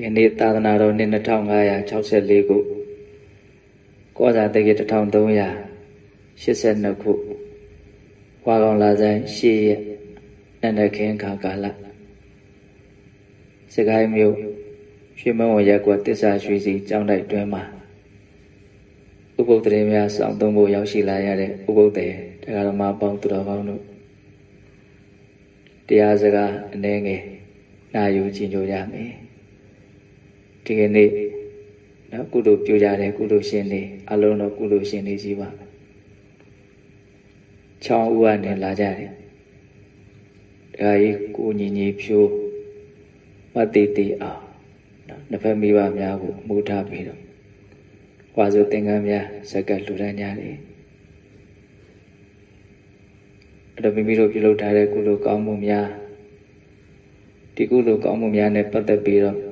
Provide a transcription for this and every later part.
ဒီနေ့သာသနာတော်နှစ်2564ခုကောဇာတက္က1382ခုဝါကောင်လာဆိုင်ရှေ့ရက်နန္ဒခင်ခါကာလစကိုင်းမြို့ရွှေမဝရက်ကွက်တစ္ဆာရွှေစီကျောင်းတိုက်တွင်မှာဥပုပ်တရေများစောင့်သုံးဖို့ရောက်ရှိလာရတဲ့ဥပုပ်တေတရားတော်မှာပေါင်းသူတော်ကောင်းတို့တရားစကားအနေငယ်နာယူကြည်ညိုရမယ် ဒီကနေ့နော်ကုသိုလ်ပြုကြတဲ့ကုသိုလ်ရှင်တွေအလုံးတော်ကုသိုလ်ရှင်တွေကြီးပါချောင်းဦးကနေလာကြတယ်ဒါကြီးကိုညီညီဖြိုးမတိတိအောင်နော်နှစ်ဖက်မိဘများကိုမူထားပြီးတော့ဝါစုသင်္ကန်းများစက္ကလှူဒန်းကြတယ်အဲ့တော့မိမိတို့ပြုလုပ်ထားတဲ့ကုသိုလ်ကောင်းမှုများဒီကုသိုလ်ကောင်းမှုများနဲ့ပတ်သက်ပြီးတော့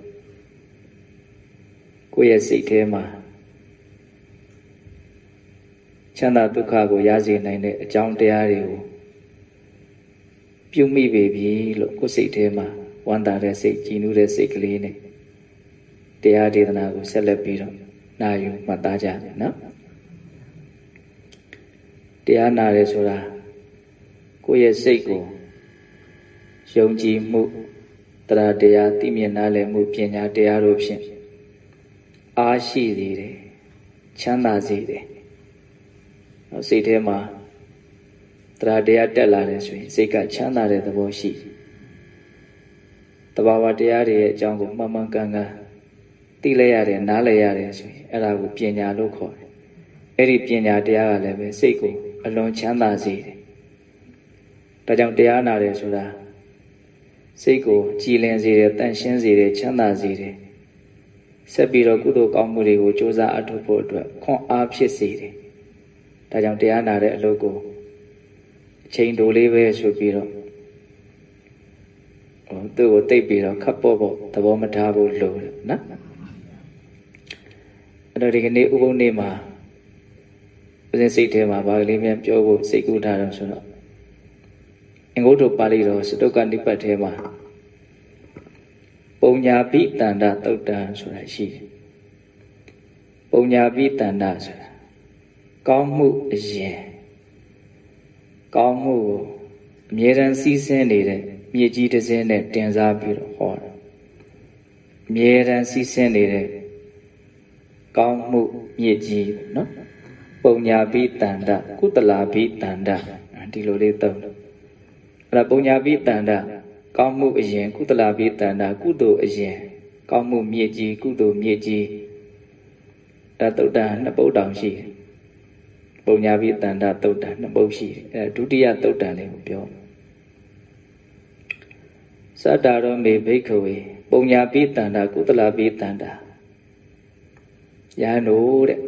ကိုယ့်ရဲ့စိတ်ထဲမှာချမ်းသာဒုက္ခကိုရစေနိုင်တဲ့အကြောင်းတရားတွေကိုပြုမိပေပြီလို့ကိုယ်စိတ်ထဲမှာဝမ်းသာတဲ့စိတ်ကြည်နူးတဲ့စိတ်ကလေးနဲ့တရားဒေသနာကိုဆက်လက်ပြီးတော့နာယူမှတ်သားကြမယ်နော်တရားနာရဲဆိုတာကိုယ့်ရဲ့စိတ်ကိုယုံကြည်မှုတရားတရားသိမြင်နားလည်မှုပညာတရားတို့ဖြင့် အားရှိစေတယ်ချမ်းသာစေတယ်နော်စိတ်ထဲမှာတရားတရားတက်လာတယ်ဆိုရင်စိတ်ကချမ်းသာတဲ့သဘောရှိတဘာဝတရားတွေရဲ့အကြောင်းကိုမှန်မှန်ကန်ကန်သိလဲရတယ်နားလဲရတယ်ဆိုရင်အဲ့ဒါကိုပညာလို့ခေါ်တယ်အဲ့ဒီပညာတရားကလည်းပဲစိတ်ကိုအလွန်ချမ်းသာစေတယ်ဒါကြောင့်တရားနာတယ်ဆိုတာစိတ်ကိုကြည်လင်စေတယ်တန့်ရှင်းစေတယ်ချမ်းသာစေတယ် ဆက်ပြီးတော့ကုသိုလ်ကောင်းမှုတွေကိုကြိုးစားအထောက်ဖို့အတွက်ခွန်အားဖြစ်စေတယ်ဒါကြောင့်တရားနာတဲ့အလုပ်ကိုအချိန်တိုလေးပဲဆိုပြီးတော့ဟိုသူ့ကိုတိတ်ပြီးတော့ခပ်ပေါ့ပေါ့သဘောမထားဘူးလို့နော်အဲ့တော့ဒီကနေ့ဥပုံနေ့မှာဦးဇင်းစိတ်ထဲမှာဗာကလေးများပြောဖို့စိတ်ကူးထားတယ်ဆိုတော့အင်္ဂုတ္တပါဠိတော်စတုကနိပတ်ထဲမှာ ပုံညာပိတန္တသုတ်တံဆိုတာရှိတယ်ပုံညာပိတန္တဆိုတာကောင်းမှုအရင်ကောင်းမှုကိုအမြဲတမ်းစီးဆင်းနေတဲ့မြေကြီးတစ်စင်းနဲ့တင်စားပြီးတော့ဟောတာအမြဲတမ်းစီးဆင်းနေတဲ့ကောင်းမှုမြေကြီးနော်ပုံညာပိတန္တကုတလာပိတန္တဒီလိုလေးသုံးတယ်အဲ့ဒါပုံညာပိတန္တ ကောင်းမှုအရင်ကုသလပိတန္တာကုသိုလ်အရင်ကောင်းမှုမြေကြီးကုသိုလ်မြေကြီးဒါတုတ်တန်နှစ်ပုဒ်တောင်ရှိတယ်ပုံညာပိတန္တာတုတ်တန်နှစ်ပုဒ်ရှိတယ်အဲဒုတိယတုတ်တန်လေးကိုပြောသတ္တာရောမေဘိခဝေပုံညာပိတန္တာကုသလပိတန္တာယဟန်တို့တဲ့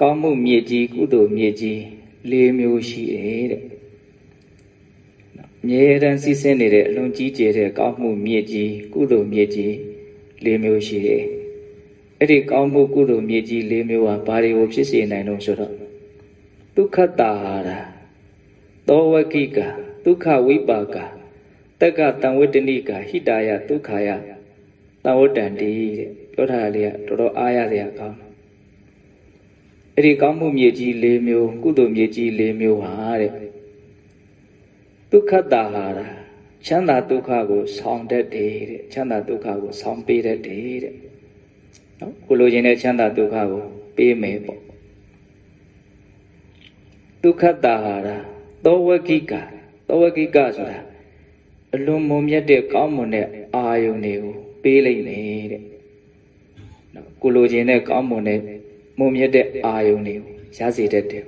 ကောင်းမှုမြေကြီးကုသိုလ်မြေကြီး၄မျိုးရှိတယ်တဲ့ မြဲတမ်းစီးဆင်းနေတဲ့အလွန်ကြီးကျယ်တဲ့ကောင်းမှုမြေကြီးကုသိုလ်မြေကြီး၄မျိုးရှိတယ်။အဲ့ဒီကောင်းမှုကုသိုလ်မြေကြီး၄မျိုးဟာဘာတွေကိုဖြစ်စေနိုင်လို့ဆိုတော့ဒုက္ခတာဟာရာသောဝကိကဒုက္ခဝိပါကတက္ကတံဝတ္တနိကဟိတာယဒုက္ခယတဝတ္တန္တိတဲ့ပြောထားတာလေးကတော်တော်အားရစရာကောင်းတယ်။အဲ့ဒီကောင်းမှုမြေကြီး၄မျိုးကုသိုလ်မြေကြီး၄မျိုးဟာတဲ့ဒု က္ခတာဟာရာချမ်းသာဒုက္ခကိုဆောင်တတ်တယ်တဲ့ချမ်းသာဒုက္ခကိုဆောင်ပေးတတ်တယ်တဲ့နော်ကိုလိုချင်တဲ့ချမ်းသာဒုက္ခကိုပေးမယ်ပေါ့ဒုက္ခတာဟာရာသောဝကိကသောဝကိကဆိုတာအလွန်မုံမြတ်တဲ့ကောင်းမွန်တဲ့အာယုန်တွေကိုပေးလိုက်မယ်တဲ့နော်ကိုလိုချင်တဲ့ကောင်းမွန်တဲ့မုံမြတ်တဲ့အာယုန်တွေကိုရစေတတ်တယ်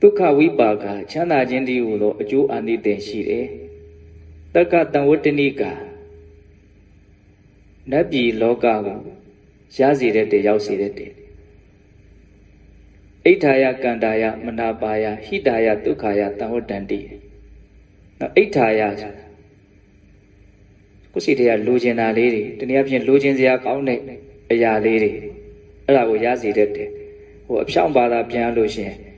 ဒုက္ခဝိပါကချမ်းသာခြင်းတည်းဟူသောအကျိုးအာနိသင်ရှိတယ်။တက္ကတံဝတ္တနိကာနတ်ပြည်လောကကိုရစေတဲ့တည်းရောက်စေတဲ့တည်းအိဋ္ဌာယကန္တာယမနာပါယဟိတာယဒုက္ခယတံဝတ္တန္တိနော်အိဋ္ဌာယဆိုတာကိုယ်စီတွေကလိုချင်တာလေးတွေတနည်းအားဖြင့်လိုချင်စရာကောင်းတဲ့အရာလေးတွေအဲ့ဒါကိုရစေတဲ့တည်းဟိုအဖြောင့်ပါတာပြန်လို့ရှိရင်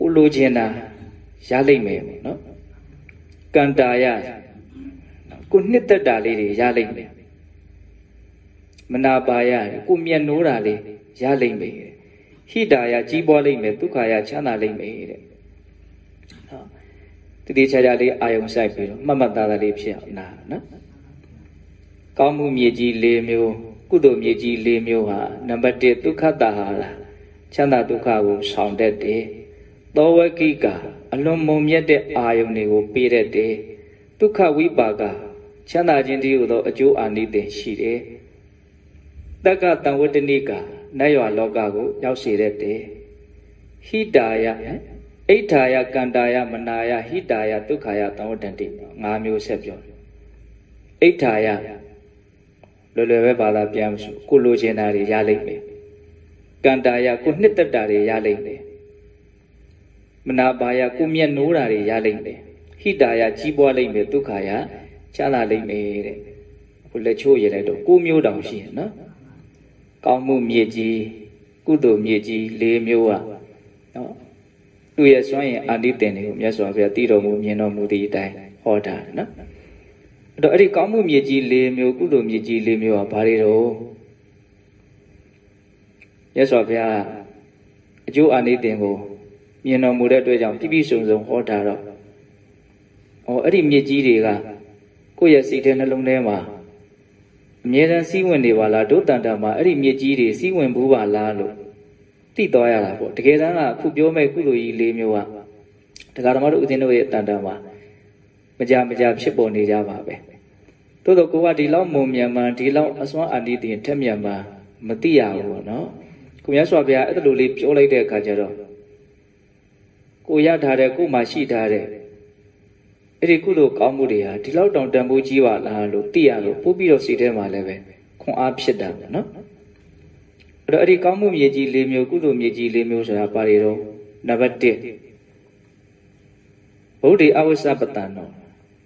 ကိုလိုချင်တာရလိမ့်မယ်နော်ကန္တာယကိုနှစ်သက်တာလေးတွေရလိမ့်မယ်မနာပါရကိုမျက်နှိုးတာလေးရလိမ့်မယ်ဟိတာယကြီးပွားလိမ့်မယ်ဒုက္ခယချမ်းသာလိမ့်မယ်တဲ့နော်တတိချာချာလေးအာယုံဆိုင်ပြီးတော့မှတ်မှတ်သားသားလေးဖြစ်အောင်နာနော်ကောင်းမှုမြေကြီး၄မျိုးကုသိုလ်မြေကြီး၄မျိုးဟာနံပါတ်1ဒုက္ခတာဟာလားချမ်းသာဒုက္ခကိုဆောင်တတ်တယ် သောဝကိကအလွန်မုံမြတ်တဲ့အာယုန်တွေကိုပေးတတ်တယ်ဒုက္ခဝိပါကချမ်းသာခြင်းတည်းဟူသောအကျိုးအာနိသင်ရှိတယ်တက္ကတံဝတ္တနိကနတ်ရွာလောကကိုရောက်စေတတ်တယ်ဟိတာယအိဋ္ဌာယကန္တာယမနာယဟိတာယဒုက္ခယတံဝတ္တန္တိ၅မျိုးဆက်ပြောအိဋ္ဌာယလွယ်လွယ်ပဲဘာသာပြန်မစုကိုလိုချင်တာတွေရလိမ့်မယ်ကန္တာယကိုနှစ်သက်တာတွေရလိမ့်မယ် မနာပါယကိုမျက်နှိုးတာတွေရလိမ့်မယ်ဟိတာယကြီးပွားလိမ့်မယ်ဒုက္ခယချမ်းသာလိမ့်မယ်တဲ့အခုလက်ချိုးရလိုက်တော့ကိုမျိုးတောင်ရှိရနော်ကောင်းမှုမြေကြီးကုသိုလ်မြေကြီး၄မျိုးอ่ะနော်သူရဲ့စွမ်းရင်အာတိတင်တွေကိုမြတ်စွာဘုရားတည်တော်မူမြင်တော်မူသည့်အတိုင်းဟောတာနော်အဲ့တော့အဲ့ဒီကောင်းမှုမြေကြီး၄မျိုးကုသိုလ်မြေကြီး၄မျိုးอ่ะဘာတွေတော့မြတ်စွာဘုရားအကျိုးအာနိသင်ကို မြင်တော်မူတဲ့အတွက်ကြောင့်ပြည့်ပြည့်စုံစုံဟောတာတော့ဩအဲ့ဒီမြေကြီးတွေကကိုယ့်ရဲ့စိတ်ထဲနှလုံးထဲမှာအမြဲတမ်းစီးဝင်နေပါလားဒုတန်တာမှာအဲ့ဒီမြေကြီးတွေစီးဝင်ဘူးပါလားလို့သိသွားရတာပေါ့တကယ်တမ်းကခုပြောမဲ့ကုသိုလ်ကြီး၄မျိုးကတရားဓမ္မတို့ဦးဇင်းတို့ရဲ့တန်တာမှာမကြမကြဖြစ်ပေါ်နေကြပါပဲသို့တော့ကိုကဒီလောက်မုံမြန်မှန်ဒီလောက်အစွမ်းအာတိတင်ထက်မြန်မှန်မသိရဘူးပေါ့နော်ကိုမြတ်စွာဘုရားအဲ့လိုလေးပြောလိုက်တဲ့အခါကျတော့ ကိုရထားတဲ့ကိုမှရှိထားတဲ့အဲ့ဒီကုသိုလ်ကောင်းမှုတွေဟာဒီလောက်တောင်တန်ဖိုးကြီးပါလားလို့သိရလို့ပို့ပြီးတော့စိတ်ထဲမှာလည်းပဲခွန်အားဖြစ်တာပေါ့နော်အဲ့တော့အဲ့ဒီကောင်းမှုမြေကြီး၄မျိုးကုသိုလ်မြေကြီး၄မျိုးဆိုတာပါရီတော့နံပါတ်1ဗုဒ္ဓအဝိစ္စပတန်တော်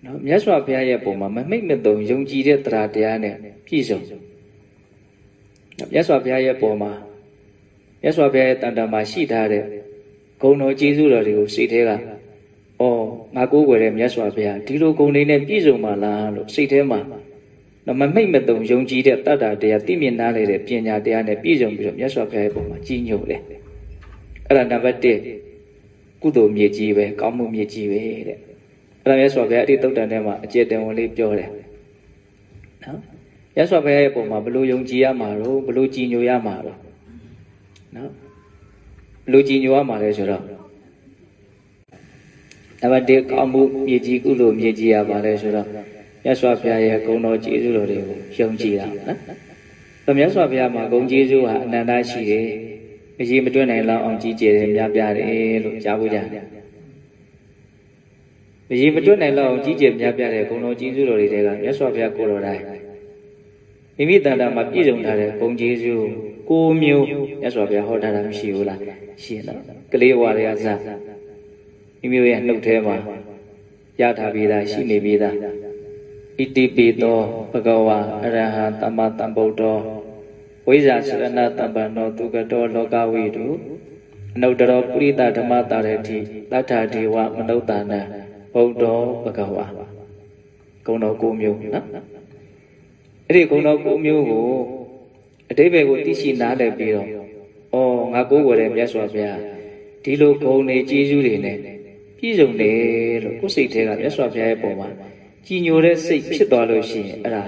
နော်မြတ်စွာဘုရားရဲ့ပုံမှာမမိတ်မတုံယုံကြည်တဲ့တရားတရားနဲ့ပြည့်စုံမြတ်စွာဘုရားရဲ့ပုံမှာမြတ်စွာဘုရားရဲ့တန်တမှာရှိထားတဲ့ ဂုဏ်တော်ကျေးဇူးတော်တွေကိုစိတ်ထဲကအော်ငါကိုးကွယ်တဲ့မြတ်စွာဘုရားဒီလိုဂုဏ်တွေနဲ့ပြည့်စုံပါလားလို့စိတ်ထဲမှာတော့မမိတ်မတုံယုံကြည်တဲ့တတ္တာတရားသိမြင်နားလေတဲ့ပညာတရားနဲ့ပြည့်စုံပြီးတော့မြတ်စွာဘုရားရဲ့ပုံမှာကြီးညိုတယ်အဲ့ဒါနံပါတ်1ကုသိုလ်မြေကြီးပဲကောင်းမှုမြေကြီးပဲတဲ့အဲ့ဒါမြတ်စွာဘုရားအဲ့ဒီတုတ်တန်ထဲမှာအကျေတန်ဝင်လေးပြောတယ်နော်မြတ်စွာဘုရားရဲ့ပုံမှာဘလို့ယုံကြည်ရမှာတော့ဘလို့ကြည်ညိုရမှာတော့နော်ဘ လို့ကြည်ညိုရမှာလဲဆိုတော့နံပါတ်1ကောင်းမှုမြေကြီးကုသိုလ်မြေကြီးရပါလဲဆိုတော့မြတ်စွာဘုရားရဲ့ဂုဏ်တော်ကျေးဇူးတော်တွေကိုယုံကြည်တာနော်။ဒါမြတ်စွာဘုရားမှာဂုဏ်ကျေးဇူးဟာအနန္တရှိတယ်။အရေးမတွက်နိုင်လောက်အောင်ကြီးကျယ်တယ်များပြားတယ်လို့ကြားဖို့ကြတယ်။အရေးမတွက်နိုင်လောက်အောင်ကြီးကျယ်များပြားတဲ့ဂုဏ်တော်ကျေးဇူးတော်တွေကမြတ်စွာဘုရားကိုယ်တော်တိုင်မိမိတန်တာမှာပြည့်စုံထားတဲ့ဂုဏ်ကျေးဇူးကိုမျိုးမြတ်စွာဘုရားဟောထားတာမရှိဘူးလား။ ရှိနော်။ကလေးဝါတွေကစမိမိရဲ့နှုတ်ထဲမှာရထားပြီးသားရှိနေပြီးသားဣတိပိသောဘဂဝါအရဟံသမ္မာသမ္ဗုဒ္ဓောဝိဇာစရဏတမ္ပန္နောသူကတောလောကဝိတုအနုတ္တရောပုရိသဓမ္မတာရတိတထာဒေဝမနုဿာနံဘုဒ္ဓောဘဂဝါဂုဏတော်၉မျိုးနော်အဲ့ဒီဂုဏတော်၉မျိုးကိုအတိဘယ်ကိုသိရှိနားလည်ပြီးတော့ ဩငါကိုးဝယ်တဲ့မြတ်စွာဘုရားဒီလိုဂုဏ်တွေကျေးဇူးတွေနဲ့ပြည့်စုံတယ်လို့ကိုယ်စိတ်ထဲကမြတ်စွာဘုရားရဲ့ပုံမှာကြည်ညိုတဲ့စိတ်ဖြစ်သွားလို့ရှိရင်အဲ့ဒါ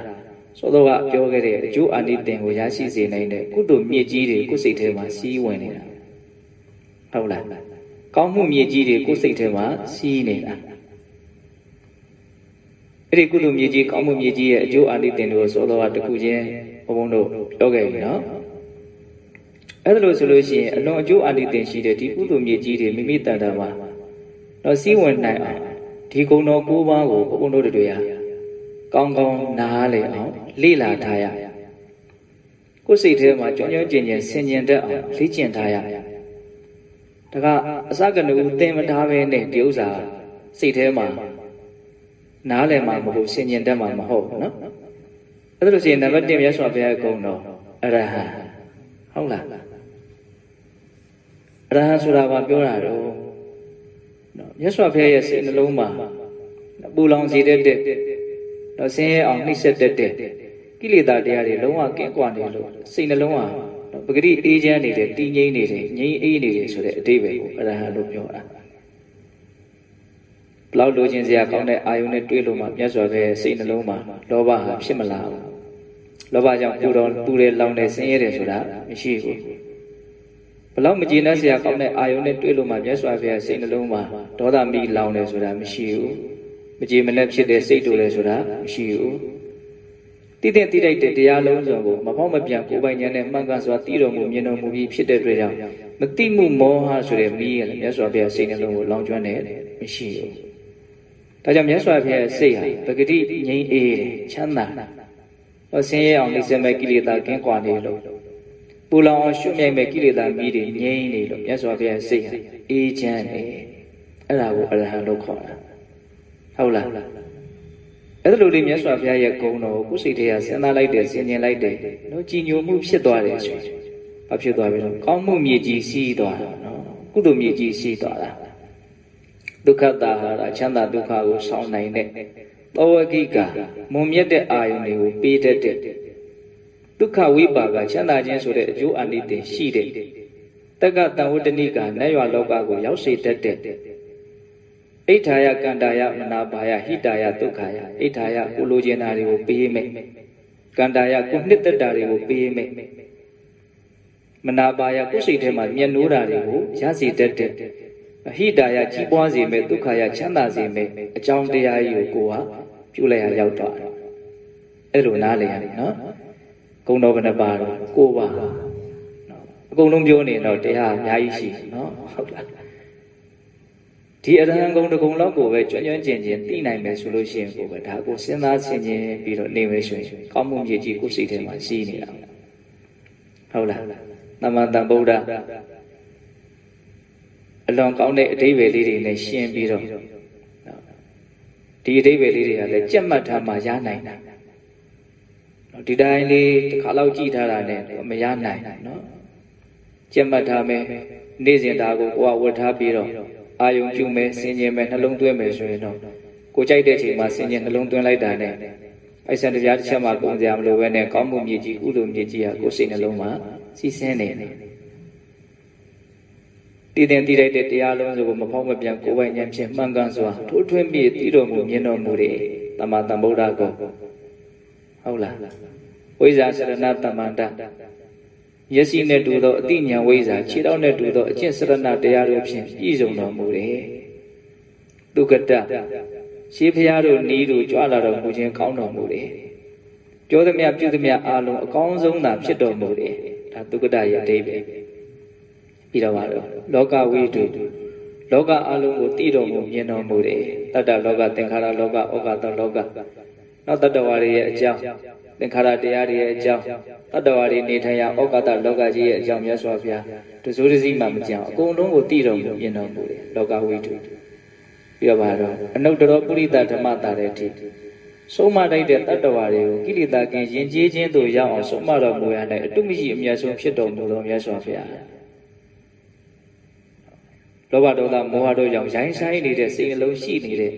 သောတော်ကပြောခဲ့တဲ့အကျိုးအာနိသင်ကိုရရှိစေနိုင်တဲ့ကုသိုလ်မြစ်ကြီးတွေကိုယ်စိတ်ထဲမှာစီးဝင်နေတာဟုတ်လားကောင်းမှုမြစ်ကြီးတွေကိုယ်စိတ်ထဲမှာစီးနေတာအဲ့ဒီကုသိုလ်မြစ်ကြီးကောင်းမှုမြစ်ကြီးရဲ့အကျိုးအာနိသင်တွေကိုသောတော်ကတခုချင်းဘုံဘုံတို့ပြောခဲ့ပြီနော် အဲ့ဒါလို့ဆိုလို့ရှိရင်အလွန်အကျိုးအာနိသင်ရှိတဲ့ဒီကုသိုလ်မြစ်ကြီးတွေမိမိတန်တာမှာတော့စီးဝင်နိုင်အောင်ဒီကုံတော်၉ပါးကိုဘုန်းတို့တွေဟာကောင်းကောင်းနားလည်အောင်လေ့လာထားရကိုယ်စိတ်ထဲမှာကြောင်းကြောင်းကျင်ကျင်ဆင်ကျင်တတ်အောင်လေ့ကျင့်ထားရဒါကအစကနဦးသင်မထားပဲနဲ့ဒီဥစ္စာစိတ်ထဲမှာနားလည်မှာမဟုတ်ဆင်ကျင်တတ်မှာမဟုတ်နော်အဲ့ဒါလို့ရှိရင်နံပါတ်1မြတ်စွာဘုရားကုံတော်အရဟံဟုတ်လား အရဟံဆိုတာကပြောတာတော့နော်မြတ်စွာဘုရားရဲ့စိတ်နှလုံးမှာပူလောင်စေတတ်တဲ့တော့ဆင်းရဲအောင်နှိမ့်ဆက်တတ်တဲ့ကိလေသာတရားတွေလုံးဝကင်းကွာနေလို့စိတ်နှလုံးဟာပဂတိအေးချမ်းနေတယ်တည်ငြိမ်နေတယ်ငြိမ်အေးနေတယ်ဆိုတဲ့အတိပ္ပယ်ကိုအရဟံလို့ပြောတာဘလောက်လိုချင်စရာကောင်းတဲ့အာယုန်နဲ့တွေးလို့မှမြတ်စွာဘုရားစိတ်နှလုံးမှာလောဘဟာဖြစ်မလာဘူးလောဘကြောင့်ပူတော်ပူတယ်လောင်တယ်ဆင်းရဲတယ်ဆိုတာမရှိဘူး ဘလောက်မကျေနပ်စရာကောင်းတဲ့အာယုန်နဲ့တွေးလို့မှမြတ်စွာဘုရားစိတ်နှလုံးမှာဒေါသမီးလောင်တယ်ဆိုတာမရှိဘူးမကြေမနက်ဖြစ်တဲ့စိတ်တူတယ်ဆိုတာမရှိဘူးတိတဲ့တိတိုက်တဲ့တရားလုံးစုံကိုမဖောက်မပြန်ကိုယ်ပိုင်ဉာဏ်နဲ့မှန်ကန်စွာသိတော်မူမြင်တော်မူပြီးဖြစ်တဲ့အတွက်ကြောင့်မတိမှုမောဟဆိုတဲ့မီးရလည်းမြတ်စွာဘုရားစိတ်နှလုံးကိုလောင်ကျွမ်းတယ်မရှိဘူးဒါကြောင့်မြတ်စွာဘုရားစိတ်ဟာပဂတိငြိမ်းအေးတယ်ချမ်းသာဟောဆင်းရဲအောင်နှိမ့်ဆက်မဲ့ကိလေသာကင်းကွာနေလို့ ပူလောင်အောင်ရှုမြိုက်မဲ့ကိလေသာမီးတွေငြိမ်းနေလို့မြတ်စွာဘုရားစိတ်ဟာအေးချမ်းနေအဲ့ဒါကိုအရဟံလို့ခေါ်တာဟုတ်လားအဲ့လိုလေးမြတ်စွာဘုရားရဲ့ဂုဏ်တော်ကိုကိုယ်စိတ်ထဲကစဉ်းစားလိုက်တယ်ဆင်ခြင်လိုက်တယ်နော်ကြည်ညိုမှုဖြစ်သွားတယ်ဆိုရင်ဘာဖြစ်သွားပြီလဲကောင်းမှုမြေကြီးစီးသွားတာနော်ကုသိုလ်မြေကြီးစီးသွားတာဒုက္ခတာဟာရချမ်းသာဒုက္ခကိုဆောင်းနိုင်တဲ့သောဝကိကမုံမြတ်တဲ့အာယုန်တွေကိုပေးတတ်တဲ့ ဒုက္ခဝိပါကချမ်းသာခြင်းဆိုတဲ့အကျိုးအနိသင်ရှိတဲ့တက္ကတံဝတ္တနိကနတ်ရွာလောကကိုရောက်စေတတ်တဲ့အိဋ္ဌာယကန္တာယမနာဘာယဟိတာယဒုက္ခယအိဋ္ဌာယကိုလိုချင်တာတွေကိုပေးမယ်ကန္တာယကိုနှစ်သက်တာတွေကိုပေးမယ်မနာဘာယကိုစိတ်ထဲမှာမျက်နှိုးတာတွေကိုရစီတတ်တဲ့အဟိတာယကြီးပွားစေမယ်ဒုက္ခယချမ်းသာစေမယ်အကြောင်းတရားကြီးကိုကိုဟာပြုလိုက်ရရောက်တော့အဲ့လိုနားလည်ရတယ်နော် ဂုံတော်ဘယ်နှပါတော့ကိုပါအကုန်လုံးပြောနေတော့တရားအများကြီးရှိနော်ဟုတ်လားဒီအရဟံဂုံတကုံလောက်ကိုပဲကျွမ်းကျွမ်းကျင်ကျင်သိနိုင်မယ်ဆိုလို့ရှိရင်ကိုပဲဒါကိုစဉ်းစားဆင်ခြင်ပြီးတော့နေမယ်ဆိုရင်ကောင်းမှုမြေကြီးကိုစိတ်ထဲမှာရှိနေတာဟုတ်လားသမန္တဗုဒ္ဓအလွန်ကောင်းတဲ့အဓိပ္ပာယ်လေးတွေနဲ့ရှင်းပြီးတော့ဒီအဓိပ္ပာယ်လေးတွေကလည်းကြက်မှတ်ထားမှရနိုင်တာ ဒီတိုင်းလေးတစ်ခါလောက်ကြည့်ထားတာနဲ့မရနိုင်နော်ကြက်မှတ်ထားမယ်နေ့စဉ်ဒါကိုကိုယ်ကဝတ်ထားပြီးတော့အာယုံပြုမယ်ဆင်ញင်မယ်နှလုံးသွင်းမယ်ဆိုရင်တော့ကိုကြိုက်တဲ့ချိန်မှာဆင်ញင်နှလုံးသွင်းလိုက်တာနဲ့အိုက်ဆန်တရားတစ်ချက်မှကုန်စရာမလိုပဲနဲ့ကောင်းမှုမြေကြီးကုသိုလ်မြေကြီးဟာကိုယ်စိတ်နှလုံးမှာစီးဆင်းနေတယ်တည်တဲ့တည်လိုက်တဲ့တရားလုံးစုကိုမဖောက်မပြန်ကိုယ်ပိုင်ဉာဏ်ဖြင့်မှန်ကန်စွာထိုးထွင်းပြီးတည်တော်မူမြင်တော်မူတဲ့တမန်တန်ဗုဒ္ဓကို ဟုတ်လားဝိဇာစရဏတမန္တမျက်စိနဲ့တူသောအတိညာဝိဇ္ဇာခြေထောက်နဲ့တူသောအကျင့်စရဏတရားတို့ဖြင့်ပြည့်စုံတော်မူတယ်။ဒုက္ကတရှေးဖျားတို့နီးတို့ကြွလာတော်မူခြင်းကောင်းတော်မူတယ်။ပြောသမျှပြုသမျှအာလုံးအကောင်းဆုံးသာဖြစ်တော်မူတယ်။ဒါဒုက္ကတရဲ့အတိပ္ပယ်။ပြီးတော့ပါတော့လောကဝိတုလောကအလုံးကိုတည်တော်မူမြင်တော်မူတယ်။တတ္တလောကသင်္ခါရလောကဩဃတလောက နောက်တတ္တဝါတွေရဲ့အကြောင်းသင်္ခါရတရားတွေရဲ့အကြောင်းတတ္တဝါတွေနေထိုင်ရာဩကာသလောကကြီးရဲ့အကြောင်းမြတ်စွာဘုရားတစိုးတစည်းမှမကြောင်အကုန်လုံးကိုသိတော်မူပြင်တော်မူတယ်လောကဝိတုပြီးတော့ပါတော့အနုတ္တရောပုရိသဓမ္မတာတဲ့အထိဆုံးမတိုက်တဲ့တတ္တဝါတွေကိုကိလေသာကင်းယဉ်ကျေးခြင်းတို့ရောက်အောင်ဆုံးမတော်မူရတဲ့အတုမရှိအမြတ်ဆုံးဖြစ်တော်မူသောမြတ်စွာဘုရားလောဘဒေါသမောဟတို့ကြောင့်ရိုင်းဆိုင်နေတဲ့စိတ်နှလုံးရှိနေတဲ့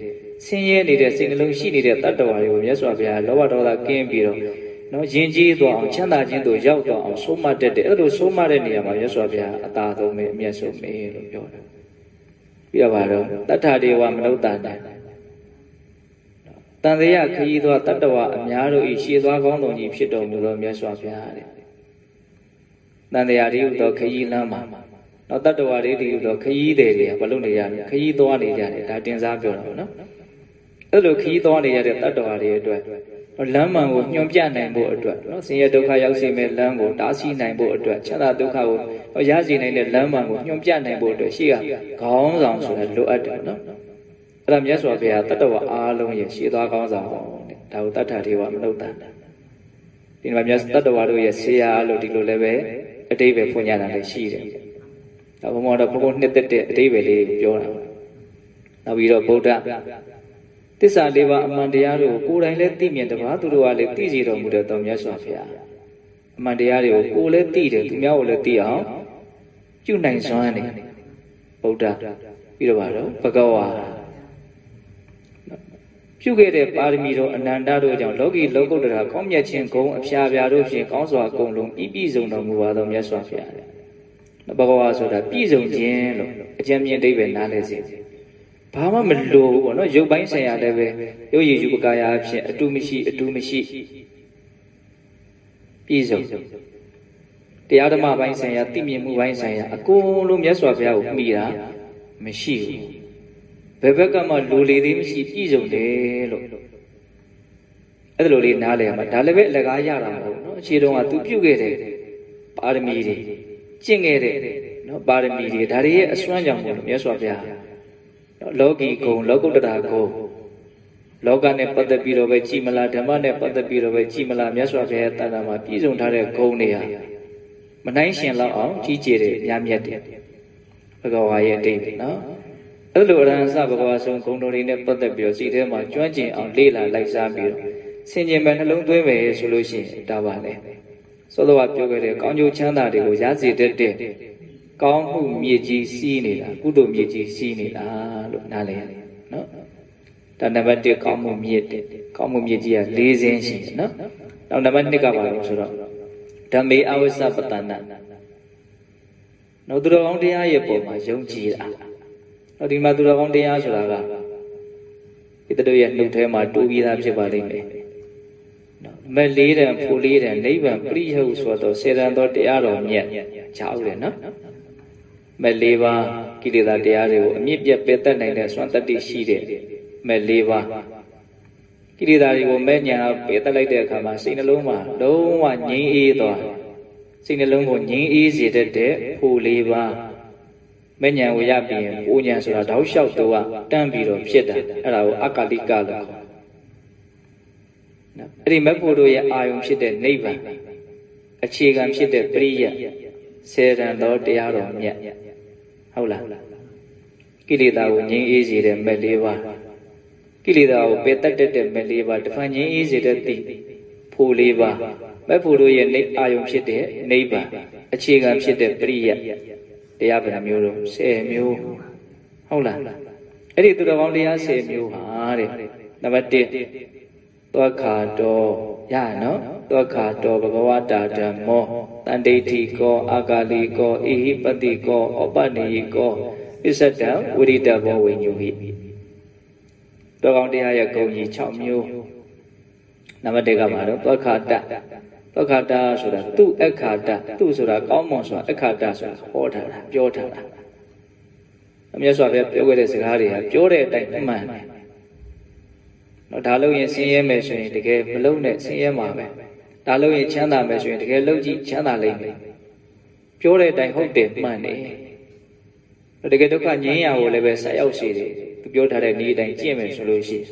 ဆင်းရဲနေတဲ့စိတ်နှလုံးရှိနေတဲ့တတ္တဝါတွေကိုမြတ်စွာဘုရားလောဘဒေါသကင်းပြီးတော့နော်ယဉ်ကျေးသွားအောင်ချမ်းသာခြင်းတို့ရောက်သွားအောင်ဆုံးမတတ်တယ်အဲ့လိုဆုံးမတဲ့နေရာမှာမြတ်စွာဘုရားအသာဆုံးပဲအမျက်ဆုံးပဲလို့ပြောတယ်ပြီးတော့ပါတော့တတ္ထာဒေဝမနုဿာတံတန်တရားခရီးသွားတတ္တဝါအများတို့ဤရှည်သွားကောင်းတော်ကြီးဖြစ်တော်မူသောမြတ်စွာဘုရားတဲ့တန်တရားဒီဟုသောခရီးလမ်းမှာနော်တတ္တဝါတွေဒီဟုသောခရီးတွေတွေကဘလို့နေရလဲခရီးသွားနေကြတယ်ဒါတင်စားပြောတာပေါ့နော် အဲ့လိုခရီးသွားနေရတဲ့တတ္တဝါတွေအတွက်လမ်းမှန်ကိုညွှန်ပြနိုင်ဖို့အတွက်နော်ဆင်းရဲဒုက္ခရောက်စေမဲ့လမ်းကိုတားဆီးနိုင်ဖို့အတွက်ချမ်းသာဒုက္ခကိုရစေနိုင်တဲ့လမ်းမှန်ကိုညွှန်ပြနိုင်ဖို့အတွက်ရှိကခေါင်းဆောင်ဆိုတာလိုအပ်တယ်နော်အဲ့ဒါမြတ်စွာဘုရားတတ္တဝါအားလုံးရဲ့ရှေးသွားခေါင်းဆောင်တဲ့ဒါကိုတတ္ထထေဝမနုဿတဒီမှာမြတ်တတ္တဝါတို့ရဲ့ဆရာလို့ဒီလိုလည်းပဲအတိပ္ပယ်ဖွင့်ကြတာလည်းရှိတယ်ဒါဘုံမောတော့ဘုံဘုံနှစ်သက်တဲ့အတိပ္ပယ်လေးပြောတာနောက်ပြီးတော့ဗုဒ္ဓ တစ္ဆာလေးပါးအမှန်တရားတွေကိုကိုယ်တိုင်လည်းသိမြင်တပါးသူတို့ကလည်းသိစီတော်မူတဲ့တော်မြတ်စွာဘုရားအမှန်တရားတွေကိုကိုယ်လည်းသိတယ်သူများကိုလည်းသိအောင်ပြုနိုင်စွမ်းတယ်ဗုဒ္ဓပြီးတော့ပါတော့ဘဂဝါပြုခဲ့တဲ့ပါရမီတော်အနန္တတို့ကြောင့်လောကီလောကုတ္တရာကောင်းမြတ်ခြင်းဂုဏ်အဖျားပြားတို့ဖြင့်ကောင်းစွာအကုန်လုံးဤပြည့်စုံတော်မူပါသောမြတ်စွာဘုရားဘဂဝါဆိုတာပြည့်စုံခြင်းလို့အကျဉ်းမြင့်အိဗယ်နားလဲစေ ဘာမှမလိုဘူးပေါ့နော်ရုပ်ပိုင်းဆိုင်ရာလည်းပဲရုပ်ရည်ယူပကာယအဖြစ်အတုမရှိအတုမရှိပြည့်စုံတရားဓမ္မပိုင်းဆိုင်ရာသိမြင်မှုပိုင်းဆိုင်ရာအကုန်လုံးမြတ်စွာဘုရားကိုမှီတာမရှိဘူးဘယ်ဘက်ကမှလိုလေသေးမရှိပြည့်စုံတယ်လို့အဲ့ဒါလိုလေးနားလည်မှာဒါလည်းပဲအလကားရတာမဟုတ်နော်အခြေတုံးကသူပြုတ်ခဲ့တဲ့ပါရမီတွေကျင့်ခဲ့တဲ့နော်ပါရမီတွေဒါတွေရဲ့အစွမ်းကြောင့်မို့လို့မြတ်စွာဘုရားနော် လောကီဂုံလောကုတ္တရာဂုံလောကနဲ့ပတ်သက်ပြီးတော့ပဲကြည်မလားဓမ္မနဲ့ပတ်သက်ပြီးတော့ပဲကြည်မလားမြတ်စွာဘုရားတန်တာမှာပြည့်စုံထားတဲ့ဂုံတွေဟာမနိုင်ရှင်လောက်အောင်ကြီးကျယ်တယ်များမြတ်တယ်ဘဂဝါရဲ့အတိတ်နော်အဲ့လိုအရဟံစဘဂဝါဆုံးဂုံတော်တွေနဲ့ပတ်သက်ပြီးတော့စိတ်ထဲမှာကျွမ်းကျင်အောင်လေ့လာလိုက်စားပြီးတော့ဆင်ခြင်မဲ့နှလုံးသွင်းမယ်ဆိုလို့ရှိရင်ဒါပါလေသောတော်ကပြောခဲ့တဲ့ကောင်းကျိုးချမ်းသာတွေကိုရစေတတ်တဲ့ ကောင်းမှုမြေကြီးစီးနေတာကုသိုလ်မြေကြီးစီးနေတာလို့နားလည်ရတယ်နော်ဒါနံပါတ်1ကောင်းမှုမြေတဲ့ကောင်းမှုမြေကြီးက၄စင်းရှိတယ်နော်နောက်နံပါတ်2ကပါလို့ဆိုတော့ဓမ္မေအဝိသပတနာနောက်သူတော်ကောင်းတရားရဲ့ပုံမှာယုံကြည်တာနောက်ဒီမှာသူတော်ကောင်းတရားဆိုတာကဣတတို့ရဲ့နှုတ်ထဲမှာတူပြီးသားဖြစ်ပါလိမ့်မယ်မလေးတံဖူလေးတံနိဗ္ဗာန်ပရိဟုတ်ဆိုတော့စေတံသောတရားတော်မြတ်ချောက်တယ်နော် မလေးပါကိလေသာတရားတွေကိုအမြင့်ပြတ်ပယ်တတ်နိုင်တဲ့စွမ်းတတ္တိရှိတဲ့မလေးပါကိလေသာတွေကိုမဲ့ညာပယ်တတ်လိုက်တဲ့အခါမှာစိတ်နှလုံးမှာလုံးဝငြိမ်းအေးသွားစိတ်နှလုံးကိုငြိမ်းအေးစေတတ်တဲ့ဖူလေးပါမဲ့ညာကိုရပြီးရင်ပူညာဆိုတာတောက်လျှောက်တော့တန်းပြီးတော့ဖြစ်တာအဲ့ဒါကိုအကာလိကလို့ခေါ်နော်အဲ့ဒီမက်ဖို့တို့ရဲ့အာယုံဖြစ်တဲ့နိဗ္ဗာန်အခြေခံဖြစ်တဲ့ပရိယစေတံသောတရားတော်မြတ် ဟုတ်လားကိလေသာကိုငြိမ်းအေးစေတဲ့မက်လေးပါးကိလေသာကိုပယ်တတ်တဲ့မက်လေးပါးတဖန်ငြိမ်းအေးစေတဲ့တိဖို့လေးပါးမက်ဖို့တို့ရဲ့နေအာယုံဖြစ်တဲ့နိဗ္ဗာန်အခြေခံဖြစ်တဲ့ပရိယတရားဗေဒမျိုးလို့10မျိုးဟုတ်လားအဲ့ဒီသူတော်ကောင်းတရား10မျိုးဟာတဲ့နံပါတ်1သောခါတော်ရနော် သောခါတော်ဘဂဝတာဓမ္မောတန်ဒိဋ္ဌိကောအာဂါလိကောဣဟိပတိကောဩပနေယကောပစ္စတံဝိရိတဘောဝိညုဟိတောကောင်းတရားရဲ့ဂုံကြီး6မျိုးနံပါတ်1ကပါတော့သောခါတသောခါတဆိုတာသူ့အခါတသူ့ဆိုတာကောင်းမွန်ဆိုတာအခါတဆိုတာဟောထားတာပြောထားတာအမြတ်စွာဘုရားပြောခဲ့တဲ့စကားတွေကပြောတဲ့အတိုင်းမှန်တယ်နော်ဒါလို့ရင်ဆင်းရဲမယ်ဆိုရင်တကယ်မလုံးနဲ့ဆင်းရဲမှာပဲ ဒါလို့ရင်ချမ်းသာမယ်ဆိုရင်တကယ်လုံးကြည့်ချမ်းသာလိမ့်မယ်ပြောတဲ့အတိုင်းဟုတ်တယ်မှန်တယ်တကယ်ဒုက္ခငြင်းရကိုလည်းပဲဆက်ရောက်စေတယ်သူပြောထားတဲ့နေ့တိုင်းကျင့်မယ်ဆိုလို့ရှိရင်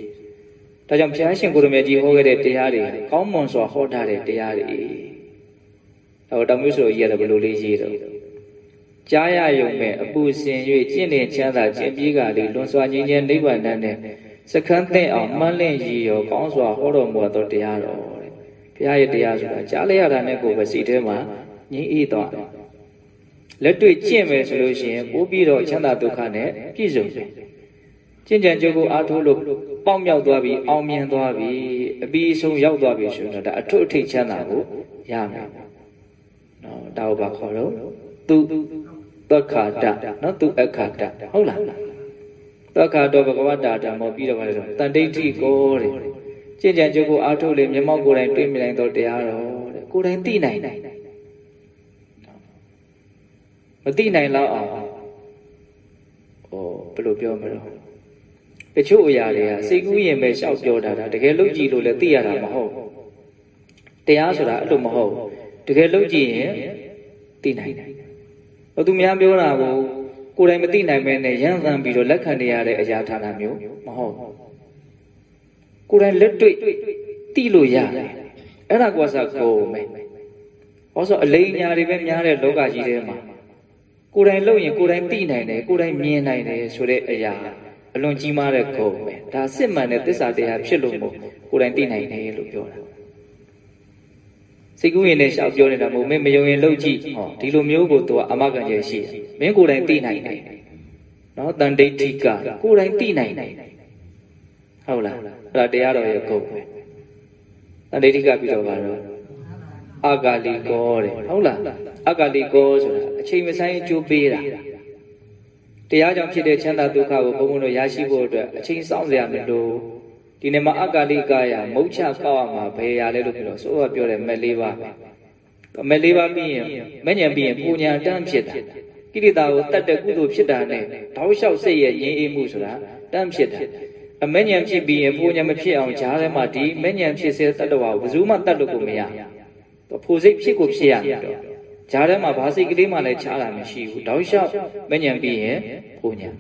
ဒါကြောင့်ဘုရားရှင်ကိုရမေကြီးဟောခဲ့တဲ့တရားတွေကောင်းမွန်စွာဟောထားတဲ့တရားတွေဟောတောင်မျိုးဆိုကြီးရတယ်ဘယ်လိုလေးရေးတော့ကြားရယုံမဲ့အပူစင်၍ကျင့်နေချမ်းသာကျင့်ပြီးကလေးလွန်စွာငြိမ်းချမ်းနိဗ္ဗာန်နဲ့စခန်းသိအောင်မှန်းလင့်ရည်ရောကောင်းစွာဟောတော်မူသောတရားတော်တဲ့ ဘုရားရဲ့တရားဆိုတာကြားလိုက်ရတာနဲ့ကိုယ်ပဲစိတ်ထဲမှာငြိမ်းအေးသွားလက်တွေ့ကျင့်မယ်ဆိုလို့ရှိရင်ပိုးပြီးတော့ချမ်းသာဒုက္ခနဲ့ပြည့်စုံတယ်ကျင့်ကြံကြိုးကိုအားထုတ်လို့ပေါက်မြောက်သွားပြီအောင်မြင်သွားပြီအပြီးဆုံးရောက်သွားပြီဆိုတော့ဒါအထွတ်အထိပ်ချမ်းသာကိုရမယ်နော်ဒါကိုပါခေါ်တော့သူသက္ခာတနော်သူအခါတဟုတ်လားသက္ကာတော်ဘဂဝတာဓမ္မောပြီးတော့ပါတယ်တန်ဒိဋ္ဌိကိုတဲ့ ကျင့်ကြံကြိုးကိုအားထုတ်လေမျက်မှောက်ကိုယ်တိုင်တွေ့မြင်နိုင်တော့တရားတော်တဲ့ကိုယ်တိုင်သိနိုင်တယ်မသိနိုင်တော့အောင်ဟောဘယ်လိုပြောမလို့တချို့အရာတွေကစိတ်ကူးရင်ပဲရှောက်ပြောတာတကယ်လို့ကြည့်လို့လည်းသိရတာမဟုတ်တရားဆိုတာအဲ့လိုမဟုတ်တကယ်လို့ကြည့်ရင်သိနိုင်တယ်ဘသူများပြောတာကိုကိုယ်တိုင်မသိနိုင်မဲနဲ့ရမ်းသမ်းပြီးတော့လက်ခံနေရတဲ့အရာဌာနမျိုးမဟုတ် ကိုယ်တိုင်လက်တွေ့သိလို့ရတယ်အဲ့ဒါကွာစားကိုမယ်ဟောဆိုအလိမ်ညာတွေပဲများတဲ့လောကကြီးထဲမှာကိုယ်တိုင်လုပ်ရင်ကိုယ်တိုင်သိနိုင်တယ်ကိုယ်တိုင်မြင်နိုင်တယ်ဆိုတဲ့အရာအလွန်ကြီးမားတဲ့ဂုဏ်ပဲဒါစစ်မှန်တဲ့သစ္စာတရားဖြစ်လို့မို့ကိုယ်တိုင်သိနိုင်တယ်လို့ပြောတာစိတ်ကူးရင်လည်းရှောက်ပြောနေတာမဟုတ်မင်းမယုံရင်လှုပ်ကြည့်ဟောဒီလိုမျိုးကိုသူကအမကန်ကျရှိတယ်မင်းကိုယ်တိုင်သိနိုင်တယ်နော်တန်ဒိဋ္ဌိကကိုယ်တိုင်သိနိုင်တယ် ဟုတ်လားအဲ့ဒါတရားတော်ရဲ့ဂုဏ်ပဲတဏှိတိကပြီးတော့ပါတော့အဂါလီကောတဲ့ဟုတ်လားအဂါလီကောဆိုတာအချိန်မဆိုင်အကျိုးပေးတာတရားကြောင့်ဖြစ်တဲ့ချမ်းသာဒုက္ခကိုဘုံဘုံတို့ရရှိဖို့အတွက်အချိန်စောင့်စရာမလိုဒီနေ့မှာအဂါလိကယမုတ်ချကောက်ရမှာဘယ်ရလဲလို့ပြောတော့ဆိုတော့ပြောတယ်မဲ့လေးပါမဲ့လေးပါပြီးရင်မဲ့ညံပြီးရင်ပူညာတန်းဖြစ်တာကိရိတာကိုတတ်တဲ့ကုသိုလ်ဖြစ်တာနဲ့တောက်လျှောက်စိတ်ရဲ့ရင်းအေးမှုဆိုတာတန်းဖြစ်တာ အမဲ့ညံဖြစ်ပြီးရင်ပူညာမဖြစ်အောင်ဂျားထဲမှာဒီမဲ့ညံဖြစ်စေတတ္တဝါကိုဘယ်သူမှတတ်လို့ကိုမရဘူးဖိုစိတ်ဖြစ်ကိုဖြစ်ရမယ်တော့ဂျားထဲမှာဘာစိတ်ကလေးမှလည်းချားတာမရှိဘူးတောက်လျှောက်မဲ့ညံပြီးရင်ပူညာ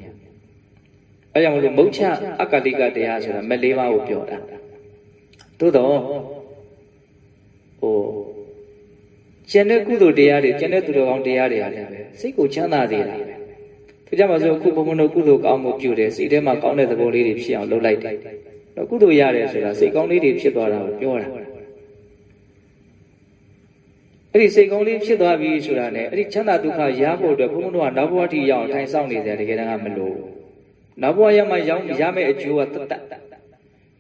အဲကြောင့်မလို့မုတ်ချအကလိကတရားဆိုတာမဲ့လေးပါးကိုပြောတာသို့တော့ဟိုကျန်တဲ့ကုသိုလ်တရားတွေကျန်တဲ့သူတော်ကောင်းတရားတွေအားလည်းပဲစိတ်ကိုချမ်းသာစေတာပဲ ဖြစ်ကြပါစို့အခုဘုံဘုံတို့ကုသိုလ်ကောင်းမှုပြုတယ်စိတ်ထဲမှာကောင်းတဲ့သဘောလေးတွေဖြစ်အောင်လုပ်လိုက်တယ်တော့ကုသိုလ်ရတယ်ဆိုတာစိတ်ကောင်းလေးတွေဖြစ်သွားတာကိုပြောတာအဲ့ဒီစိတ်ကောင်းလေးဖြစ်သွားပြီဆိုတာ ਨੇ အဲ့ဒီချမ်းသာဒုက္ခရဖို့အတွက်ဘုံဘုံတို့ကနောက်ဘဝတိရောက်ထိုင်ဆောင်နေတယ်တကယ်တမ်းကမလို့နောက်ဘဝရမှရောက်ရမယ့်အကျိုးကတတ်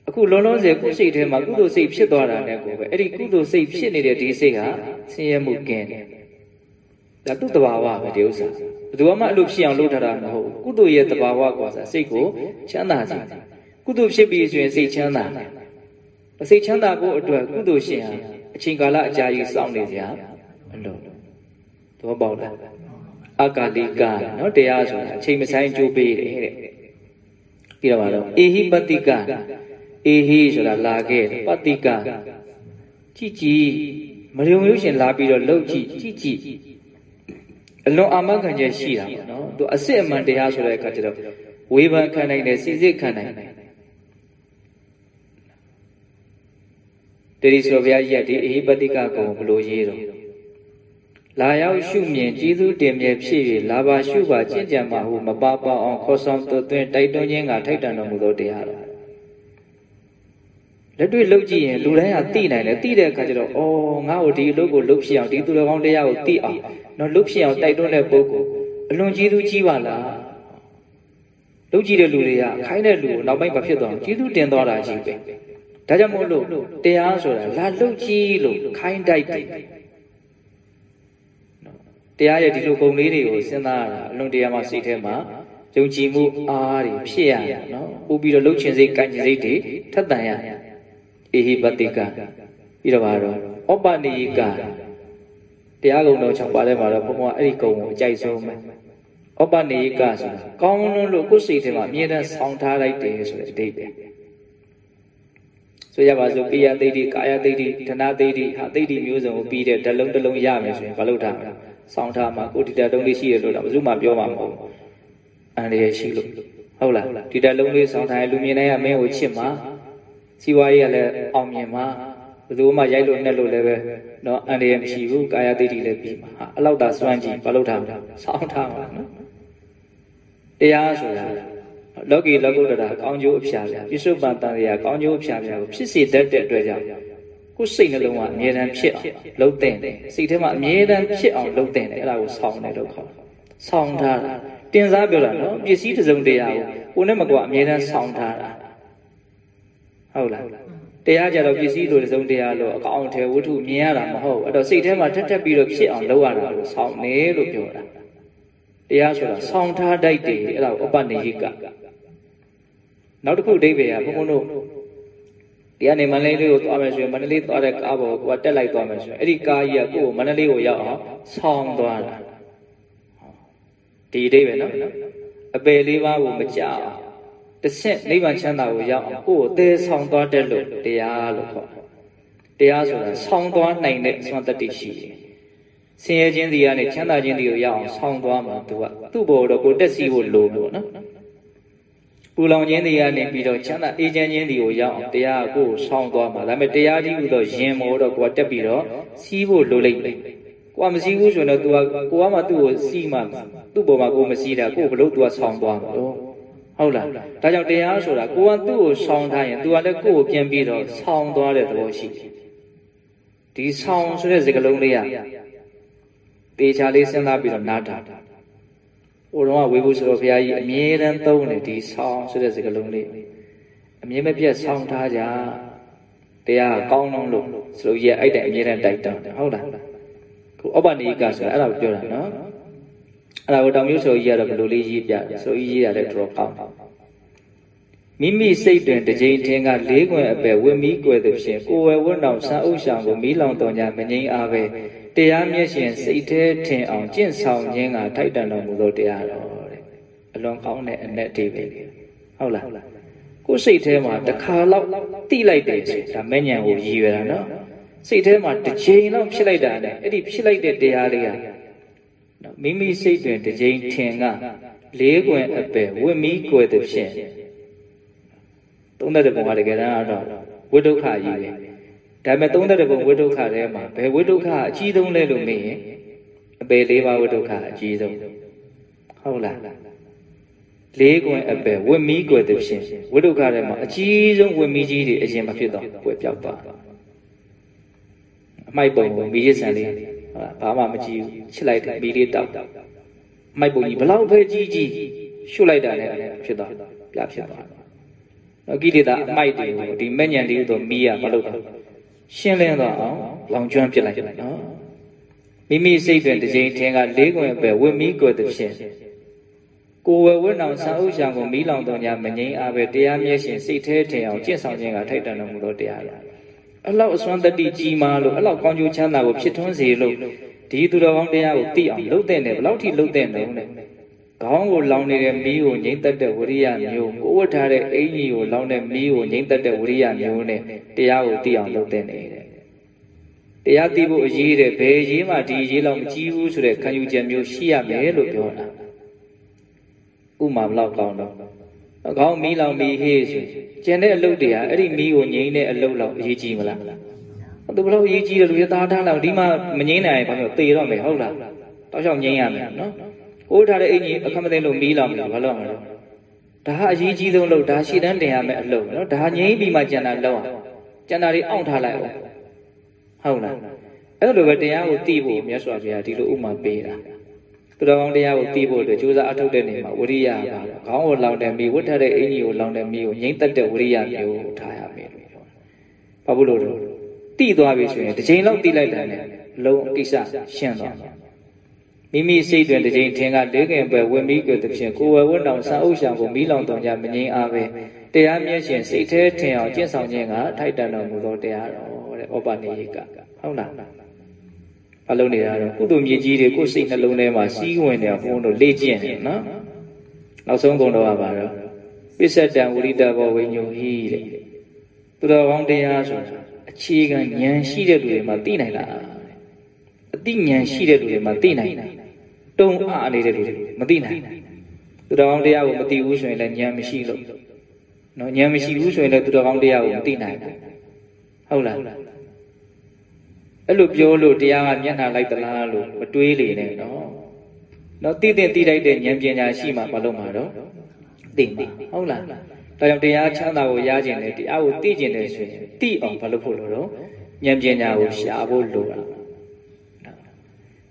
အခုလုံးလုံးစေကုစိတ်ထဲမှာကုသိုလ်စိတ်ဖြစ်သွားတာနဲ့ကိုပဲအဲ့ဒီကုသိုလ်စိတ်ဖြစ်နေတဲ့ဒီစိတ်ဟာဆင်းရဲမှုကင်းတယ်ဒါသူ့တဘာဝပဲဒီဥစ္စာ ဘယ်သူမှအဲ့လိုဖြစ်အောင်လုပ်ထားတာမဟုတ်ကုသိုလ်ရဲ့တဘာဝကွာဆိုစိတ်ကိုချမ်းသာစေကုသိုလ်ဖြစ်ပြီးဆိုရင်စိတ်ချမ်းသာတယ်စိတ်ချမ်းသာဖို့အတွက်ကုသိုလ်ရှင်ဟာအချိန်ကာလအကြာကြီးစောင့်နေကြမလို့သဘောပေါက်လားအကာလိကနော်တရားဆိုတာအချိန်မဆိုင်ကြိုးပေးတယ်တဲ့ပြီးတော့ပါတော့အေဟိပတိကအေဟိဆိုတာလာခဲ့ပတိကကြည်ကြည်မယုံလို့ရှင်လာပြီးတော့လှုပ်ကြည့်ကြည်ကြည် အလွန်အာမခံချက်ရှိတာပေါ့နော်သူအစစ်အမှန်တရားဆိုတဲ့အခါကျတော့ဝေဖန်ခံနိုင်တယ်စီစစ်ခံနိုင်တယ်တတိဆိုဘုရားကြီးကဒီအေဟိပတိကကုံဘလို့ရေးတော့လာရောက်ရှုမြင်ကျေးဇူးတင်မြဲဖြစ်၍လာပါရှုပါကျင့်ကြံပါဟုမပါပါအောင်ခေါ်ဆောင်သွသွင်းတိုက်တွန်းခြင်းကထိုက်တန်တော်မူသောတရားတော် လက်တွေ့လှုပ်ကြည့်ရင်လူတိုင်းကသိနိုင်တယ်သိတဲ့အခါကျတော့အော်ငါ့ကိုဒီအလုပ်ကိုလုပ်ဖြစ်အောင်ဒီသူတော်ကောင်းတရားကိုသိအောင်နော်လုပ်ဖြစ်အောင်တိုက်တွန်းတဲ့ပုဂ္ဂိုလ်အလွန်ကျေးဇူးကြီးပါလားလုပ်ကြည့်တဲ့လူတွေကခိုင်းတဲ့လူကိုနောက်ပိုင်းမဖြစ်သွားကျေးဇူးတင်သွားတာကြီးပဲဒါကြောင့်မို့လို့တရားဆိုတာလာလှုပ်ကြည့်လို့ခိုင်းတိုက်တယ်တရားရဲ့ဒီလိုပုံလေးတွေကိုစဉ်းစားရတာအလွန်တရားမှစိတ်ထဲမှာယုံကြည်မှုအားတွေဖြစ်ရတာနော်ပို့ပြီးတော့လှုပ်ချင်စိတ်၊ကံချင်စိတ်တွေထက်တန်ရ အေဟိပတိကပြီးတော့ပါတော့ဩပနိယကတရားကုံတော်6ပါးထဲမှာတော့ဘုံဘအဲ့ဒီကုံကိုအကြိုက်ဆုံးပဲဩပနိယကဆိုတာကောင်းလွန်းလို့ကိုယ်စိတ်ထဲမှာအမြဲတမ်းဆောင်းထားလိုက်တယ်ဆိုတဲ့အဓိပ္ပာယ်ဆိုရပါစို့ပိယသိတိကာယသိတိဓနသိတိဟာသိတိမျိုးစုံကိုပြီးတဲ့ဓလုံးတစ်လုံးရမယ်ဆိုရင်မလုပ်ထားဘူးစောင်းထားမှာကိုဒီတာတုံးလေးရှိရလို့တော့ဘယ်သူမှပြောမှာမဟုတ်ဘူးအန္တရာယ်ရှိလို့ဟုတ်လားဒီတာလုံးလေးစောင်းထားရင်လူမြင်တိုင်းကမင်းကိုချစ်မှာ စီဝါရေးကလည်းအောင်မြင်မှာဘယ်သူမှရိုက်လို့နှက်လို့လည်းပဲတော့အန္တရာယ်မရှိဘူးကာယတိတိလည်းပြီးမှာဟာအလောက်သာစွမ်းကြည့်ဘာလို့ထားမှာစောင်းထားမှာနော်တရားဆိုတာလောကီလောကုတ္တရာကောင်းကျိုးအဖျားပြပြစ္ဆုတ်ပန်တန်ရာကောင်းကျိုးအဖျားပြကိုဖြစ်စေတတ်တဲ့အတွက်ကြောင့်ကိုယ်စိတ်နှလုံးကအမြဲတမ်းဖြစ်အောင်လှုပ်တဲ့တယ်စိတ်ထဲမှာအမြဲတမ်းဖြစ်အောင်လှုပ်တဲ့တယ်အဲ့ဒါကိုဆောင်းတယ်လို့ခေါ်ဆောင်းထားတာတင်စားပြောတာနော်ပစ္စည်းတစ်စုံတရာကိုကိုယ်နဲ့မကွာအမြဲတမ်းဆောင်းထားတာ ဟုတ်လားတရားကြတော့ပစ္စည်းလိုတစ်စုံတရာလို့အကောင်အထည်ဝတ္ထုမြင်ရတာမဟုတ်အဲ့တော့စိတ်ထဲမှာထက်ထက်ပြီးတော့ဖြစ်အောင်လုပ်ရတာကိုဆောင်းနေလို့ပြောတာတရားဆိုတာဆောင်းထားတတ်တယ်အဲ့ဒါကိုအပ္ပနိဟိကနောက်တစ်ခုအဓိပ္ပာယ်ကဘုန်းဘုန်းတို့ဒီကနေမန္တလေးကိုသွားမယ်ဆိုရင်မန္တလေးသွားတဲ့ကားပေါ်ကိုကတက်လိုက်သွားမယ်ဆိုရင်အဲ့ဒီကားကြီးကကိုယ့်ကိုမန္တလေးကိုရောက်အောင်ဆောင်းသွားတာဒီအိပဲနော်အပယ်လေးပါးကိုမကြောက် တစ်ဆင့်နိဗ္ဗာန်ချမ်းသာကိုရောက်အောင်ကိုယ့်ကိုသဲဆောင်းသွားတဲ့လို့တရားလို့ခေါ်တရားဆိုတာဆောင်းသွားနိုင်တဲ့စွမ်းတတ္တိရှိတယ်ဆင်းရဲခြင်းစီကနေချမ်းသာခြင်းစီကိုရောက်အောင်ဆောင်းသွားမှာသူကသူ့ဘောတော့ကိုတက်စီဖို့လိုလို့နော်ပူလောင်ခြင်းတွေကနေပြီးတော့ချမ်းသာအေးချမ်းခြင်းတွေကိုရောက်အောင်တရားကိုဆောင်းသွားမှာဒါပေမဲ့တရားကြီးဟူသောယင်မောတော့ကိုကတက်ပြီးတော့စီးဖို့လိုလိမ့်မယ်ကိုကမစီးဘူးဆိုရင်တော့ तू ကကိုကမှသူ့ကိုစီးမှသူ့ပေါ်မှာကိုမစီးတာကိုဘလို့ तू ကဆောင်းသွားမှာတော့ ဟုတ်လားဒါကြောင့်တရားဆိုတာကိုကသူ့ကိုဆောင်းထားရင် तू ကလည်းကိုယ့်ကိုပြန်ပြီးတော့ဆောင်းသွားတဲ့သဘောရှိတယ်ဒီဆောင်းဆိုတဲ့စကားလုံးလေးကတေချာလေးစဉ်းစားပြီးတော့နားထားဟိုတော့ဝေဘူးဆိုတော့ဘုရားကြီးအမြဲတမ်းသုံးတယ်ဒီဆောင်းဆိုတဲ့စကားလုံးလေးအအမြင်မပြတ်ဆောင်းထားကြတရားကောင်းလုံးလို့ဆိုလို့ရအဲ့တိုင်အမြဲတမ်းတိုက်တောင်းတယ်ဟုတ်လားခုဩပနိကဆိုတာအဲ့ဒါကိုပြောတာနော် အဲ့ဒါကိုတောင်မျိုးဆိုကြီးကတော့ဘယ်လိုလေးရေးပြဆိုကြီးရေးရတယ်တော်တော်ကောင်းတယ်မိမိစိတ်တွင်တစ်ကြိမ်ထင်ကလေးခွင်အပယ်ဝင်းမီးကွယ်သည်ဖြင့်ကိုယ်ဝယ်ဝတ်တော်ဆန်းဥဆောင်ကိုမီးလောင်တော်ညာမငိမ့်အားပဲတရားမျက်ရှင်စိတ်แท้ထင်အောင်ကျင့်ဆောင်ခြင်းကထိုက်တန်တော်မူသောတရားတော်တဲ့အလွန်ကောင်းတဲ့အ내အဓိပ္ပာယ်ဟုတ်လားကိုယ်စိတ်ထဲမှာတစ်ခါလောက်တိလိုက်တယ်ဆိုဒါမဲ့ညံကိုရည်ရွယ်တာနော်စိတ်ထဲမှာတစ်ချိန်လောက်ဖြစ်လိုက်တာနဲ့အဲ့ဒီဖြစ်လိုက်တဲ့တရားလေးကနော် မိမိစိတ်တွင်တစ်ချိန်ထင်ကလေးကွယ်အပယ်ဝင့်မီးကွယ်သည်ဖြင့်သုံးတဲ့ပုံကတကယ်တမ်းတော့ဝိဒုက္ခကြီးပဲဒါပေမဲ့သုံးတဲ့ပုံဝိဒုက္ခထဲမှာဘယ်ဝိဒုက္ခအကြီးဆုံးလဲလို့မေးရင်အပယ်လေးပါးဝိဒုက္ခအကြီးဆုံးဟုတ်လားလေးကွယ်အပယ်ဝင့်မီးကွယ်သည်ဖြင့်ဝိဒုက္ခထဲမှာအကြီးဆုံးဝင့်မီးကြီးတွေအရင်မဖြစ်တော့ကွယ်ပြောက်သွားအမိုက်ပုံကိုမီးရဆန်လေးဟုတ်လား ဘာမှမကြည့်ဘူးချစ်လိုက်တယ်မီးလေးတောက်အမိုက်ပုံကြီးဘလောက်ပဲကြီးကြီးရှုလိုက်တာနဲ့ဖြစ်သွားပြဖြစ်သွားနော်ကိလေသာအမိုက်တွေကိုဒီမဲ့ညံလေးတို့မီးရမလုပ်တော့ရှင်းလင်းတော့အောင်လောင်ကျွမ်းပြစ်လိုက်နော်မိမိစိတ်တွင်တစ်ချိန်ထင်ကလေးကွယ်ပဲဝင့်မီးကွယ်သည်ဖြင့်ကိုယ်ဝယ်ဝတ်အောင်ဆံဥဆောင်ကိုမီးလောင်တော်ညာမငိမ့်အားပဲတရားမျက်ရှင်စိတ်แท้ထင်အောင်ကျင့်ဆောင်ခြင်းကထိုက်တန်တော်မူသောတရားရ အလောက်အစွမ်းတတိကြီးမားလို့အလောက်ကောင်းကျိုးချမ်းသာကိုဖြစ်ထွန်းစေလို့ဒီသူတော်ကောင်းတရားကိုသိအောင်လုပ်တဲ့နဲ့ဘယ်လောက်ထိလုပ်တဲ့နှုံးနဲ့ခေါင်းကိုလောင်နေတဲ့မီးကိုငိမ့်သက်တဲ့ဝရိယမျိုးကိုဝတ်ထားတဲ့အင်ကြီးကိုလောင်တဲ့မီးကိုငိမ့်သက်တဲ့ဝရိယမျိုးနဲ့တရားကိုသိအောင်လုပ်တဲ့နေတဲ့တရားသိဖို့အရေးတဲ့ဘယ်ရေးမှဒီရေးလောက်မကြီးဘူးဆိုတဲ့ခံယူချက်မျိုးရှိရမယ်လို့ပြောတာဥမာဘလောက်ကောင်းတော့ အကောင်းမီးလောင်မီးဟေးဆိုကျန်တဲ့အလုပ်တွေကအဲ့ဒီမီးကိုငိမ့်တဲ့အလုပ်လောက်အရေးကြီးမလားသူဘလို့အရေးကြီးတယ်လူရသားထားလောက်ဒီမှာမငိမ့်နိုင်ဘာလို့သေတော့မယ်ဟုတ်လားတောက်လျှောက်ငိမ့်ရမယ်နော်ကိုးထားတဲ့အင်ကြီးအခမသိလို့မီးလောင်မလားဘာလို့မလဲဒါဟာအရေးကြီးဆုံးလို့ဒါရှည်တန်းတင်ရမယ်အလုပ်နော်ဒါငိမ့်ပြီးမှကျန်တာလောက်အောင်ကျန်တာတွေအောင့်ထားလိုက်အောင်ဟုတ်လားအဲ့လိုပဲတရားကိုသိဖို့မြတ်စွာဘုရားဒီလိုဥမာပေးတာ သူတော်ကောင်းတရားကိုသိဖို့အတွက်ကြိုးစားအထောက်တဲ့နေမှာဝရိယပါခေါင်းကိုလောင်တဲ့မိဝတ်ထားတဲ့အင်ကြီးကိုလောင်တဲ့မိကိုငိမ့်သက်တဲ့ဝရိယမျိုးထားရမယ်လို့ပြောတာဘာလို့လို့တိသွားပြီဆိုရင်တစ်ချိန်လောက်တိလိုက်တယ်နဲ့လုံးကိစ္စရှင်းသွားမှာမိမိစိတ်တွင်တစ်ချိန်ထင်ကလေးခင်ပဲဝင်ပြီးကြတဲ့ဖြင့်ကိုယ်ဝယ်ဝတ်တော်စာအုပ်ရှာကိုမိလောင်တော်ကြမငြင်းအားပဲတရားမျက်ရှင်စိတ်แท้ထင်အောင်ကျင့်ဆောင်ခြင်းကထိုက်တန်တော်မူသောတရားတော်တဲ့ဩပနိယကဟုတ်လား အလုံးနေတာတော့ကုသိုလ်မြေကြီးတွေကိုယ်စိတ်နှလုံးထဲမှာစီးဝင်နေဘုန်းတို့လေ့ကျင့်တယ်နော်နောက်ဆုံးကုန်တော့ပါတော့ပစ္စတံဝရိတဘောဝိညုဟိတဲ့သူတော်ကောင်းတရားဆိုတာအခြေခံဉာဏ်ရှိတဲ့လူတွေမှာသိနိုင်လားအသိဉာဏ်ရှိတဲ့လူတွေမှာသိနိုင်တုံအားနေတဲ့လူတွေမသိနိုင်သူတော်ကောင်းတရားကိုမသိဘူးဆိုရင်လည်းဉာဏ်မရှိလို့နော်ဉာဏ်မရှိဘူးဆိုရင်လည်းသူတော်ကောင်းတရားကိုမသိနိုင်ဘူးဟုတ်လား အဲ့လိုပြောလို့တရားကမျက်နှာလိုက်သလားလို့မတွေးလေနဲ့နော်နော်သိတဲ့သိလိုက်တဲ့ဉာဏ်ပညာရှိမှမလုပ်မှာတော့သိမှာဟုတ်လားဒါကြောင့်တရားချမ်းသာကိုရခြင်းနဲ့တရားကိုသိခြင်းနဲ့ဆိုရင်သိအောင်ဘာလို့ဖို့လို့တော့ဉာဏ်ပညာကိုရှာဖို့လိုတာ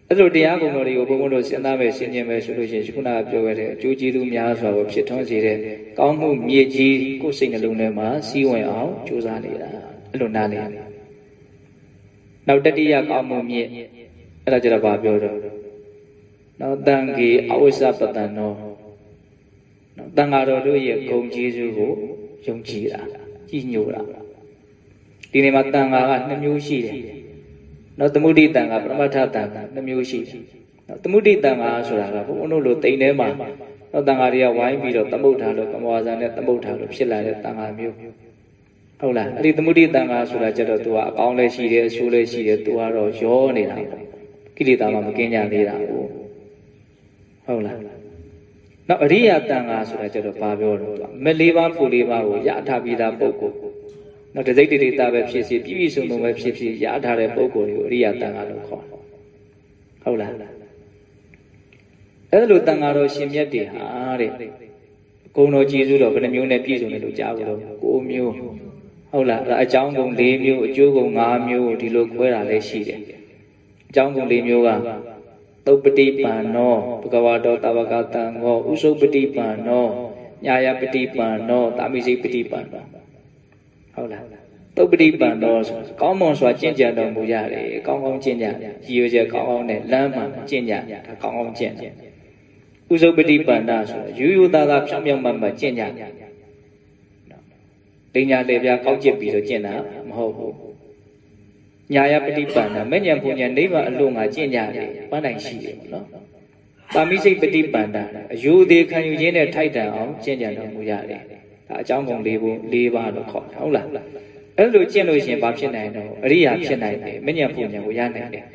အဲ့လိုတရားကုံတော်တွေကိုဘုန်းဘုန်းတို့စဉ်းစားမယ်ရှင်းခြင်းပဲဆိုလို့ရှိရင်ခုနကပြောခဲ့တဲ့အကျိုးကျေးဇူးများစွာကိုဖြစ်ထွန်းစေတဲ့ကောင်းမှုမြေကြီးကိုယ်စိတ်နှလုံးထဲမှာစီးဝင်အောင်ကြိုးစားနေတာအဲ့လိုနားလေ နောက်တတိယကောင်းမှုမြင့်အဲ့ဒါကြတော့ဗာပြောတော့နောက်တန်ကြီးအဝိဇ္ဇပတန်နောနော်တန်ဃာတော်တို့ရဲ့ဂုံကျေးဇူးကိုယုံကြည်တာကြီးညိုတာဒီနေ့မှာတန်ဃာကနှစ်မျိုးရှိတယ်နော်သမုဒိတန်ဃာပရမတ္ထတန်ဃာနှစ်မျိုးရှိတယ်နော်သမုဒိတန်ဃာဆိုတာကဘုန်းတို့လိုတိမ်ထဲမှာနော်တန်ဃာတွေကဝိုင်းပြီးတော့သမုဒ္ဒါလို့ကမောဇာနဲ့သမုဒ္ဒါလို့ဖြစ်လာတဲ့တန်ဃာမျိုး ဟုတ်လားအဲ့ဒီသမုဒိတန်ဃာဆိုတာကြတော့ तू ကအကောင်းလည်းရှိတယ်အဆိုးလည်းရှိတယ် तू ကတော့ရောနေတာကိလေသာမှမကင်းကြသေးတာဟုတ်လားနောက်အရိယာတန်ဃာဆိုတာကျတော့ဘာပြောတော့မလေးပါးဖို့လေးပါးကိုရထားပြီးသားပုဂ္ဂိုလ်နောက်တစိတ်တိတာပဲဖြစ်စီပြည့်ပြည့်စုံစုံပဲဖြစ်ဖြစ်ရထားတဲ့ပုဂ္ဂိုလ်ကိုအရိယာတန်ဃာလို့ခေါ်တယ်ဟုတ်လားအဲ့လိုတန်ဃာတော်ရှင်မြတ်တွေဟာတဲ့ဂုံတော်ကျေးဇူးတော်ဘယ်နှမျိုးနဲ့ပြည့်စုံတယ်လို့ကြားဘူးလို့ကိုမျိုး ဟုတ်လားအဲ့အကြောင်းဂုံ၄မျိုးအကျိုးဂုံ၅မျိုးဒီလိုခွဲတာလည်းရှိတယ်အကြောင်းဂုံ၄မျိုးကသုပတိပန်နောဘဂဝါတောတဝကတံဟောဥစုပတိပန်နောညာယပတိပန်နောတာမိစိပတိပန်နောဟုတ်လားသုပတိပန်တော်ဆိုကောင်းမွန်စွာကျင့်ကြံတော်မူရတယ်ကောင်းကောင်းကျင့်ကြရည်ရွယ်ချက်ကောင်းကောင်းနဲ့လမ်းမှကျင့်ကြဒါကောင်းကောင်းကျင့်တယ်ဥစုပတိပန္နဆိုယူယူသားသားဖြောင်းဖြောင်းမှန်မှကျင့်ကြ တင်ညာလေပြကောက်ကျစ်ပြီးတော့ကျင့်တာမဟုတ်ဘူးညာယပฏิပန္နမဉ္ဇဉ်ပူညာနိဗ္ဗာန်အလို့ငါကျင့်ကြတယ်ပန်းတိုင်ရှိတယ်နော်ပါမိစိတ်ပฏิပန္နအယူသေးခံယူခြင်းနဲ့ထိုက်တန်အောင်ကျင့်ကြတော်မူရတယ်ဒါအကြောင်းကုန်၄ခု၄ပါးလို့ခေါ်တယ်ဟုတ်လားအဲ့လိုကျင့်လို့ရှိရင်ဘာဖြစ်နိုင်တော့အရိယာဖြစ်နိုင်တယ်မဉ္ဇဉ်ပူညာကိုရနိုင်တယ်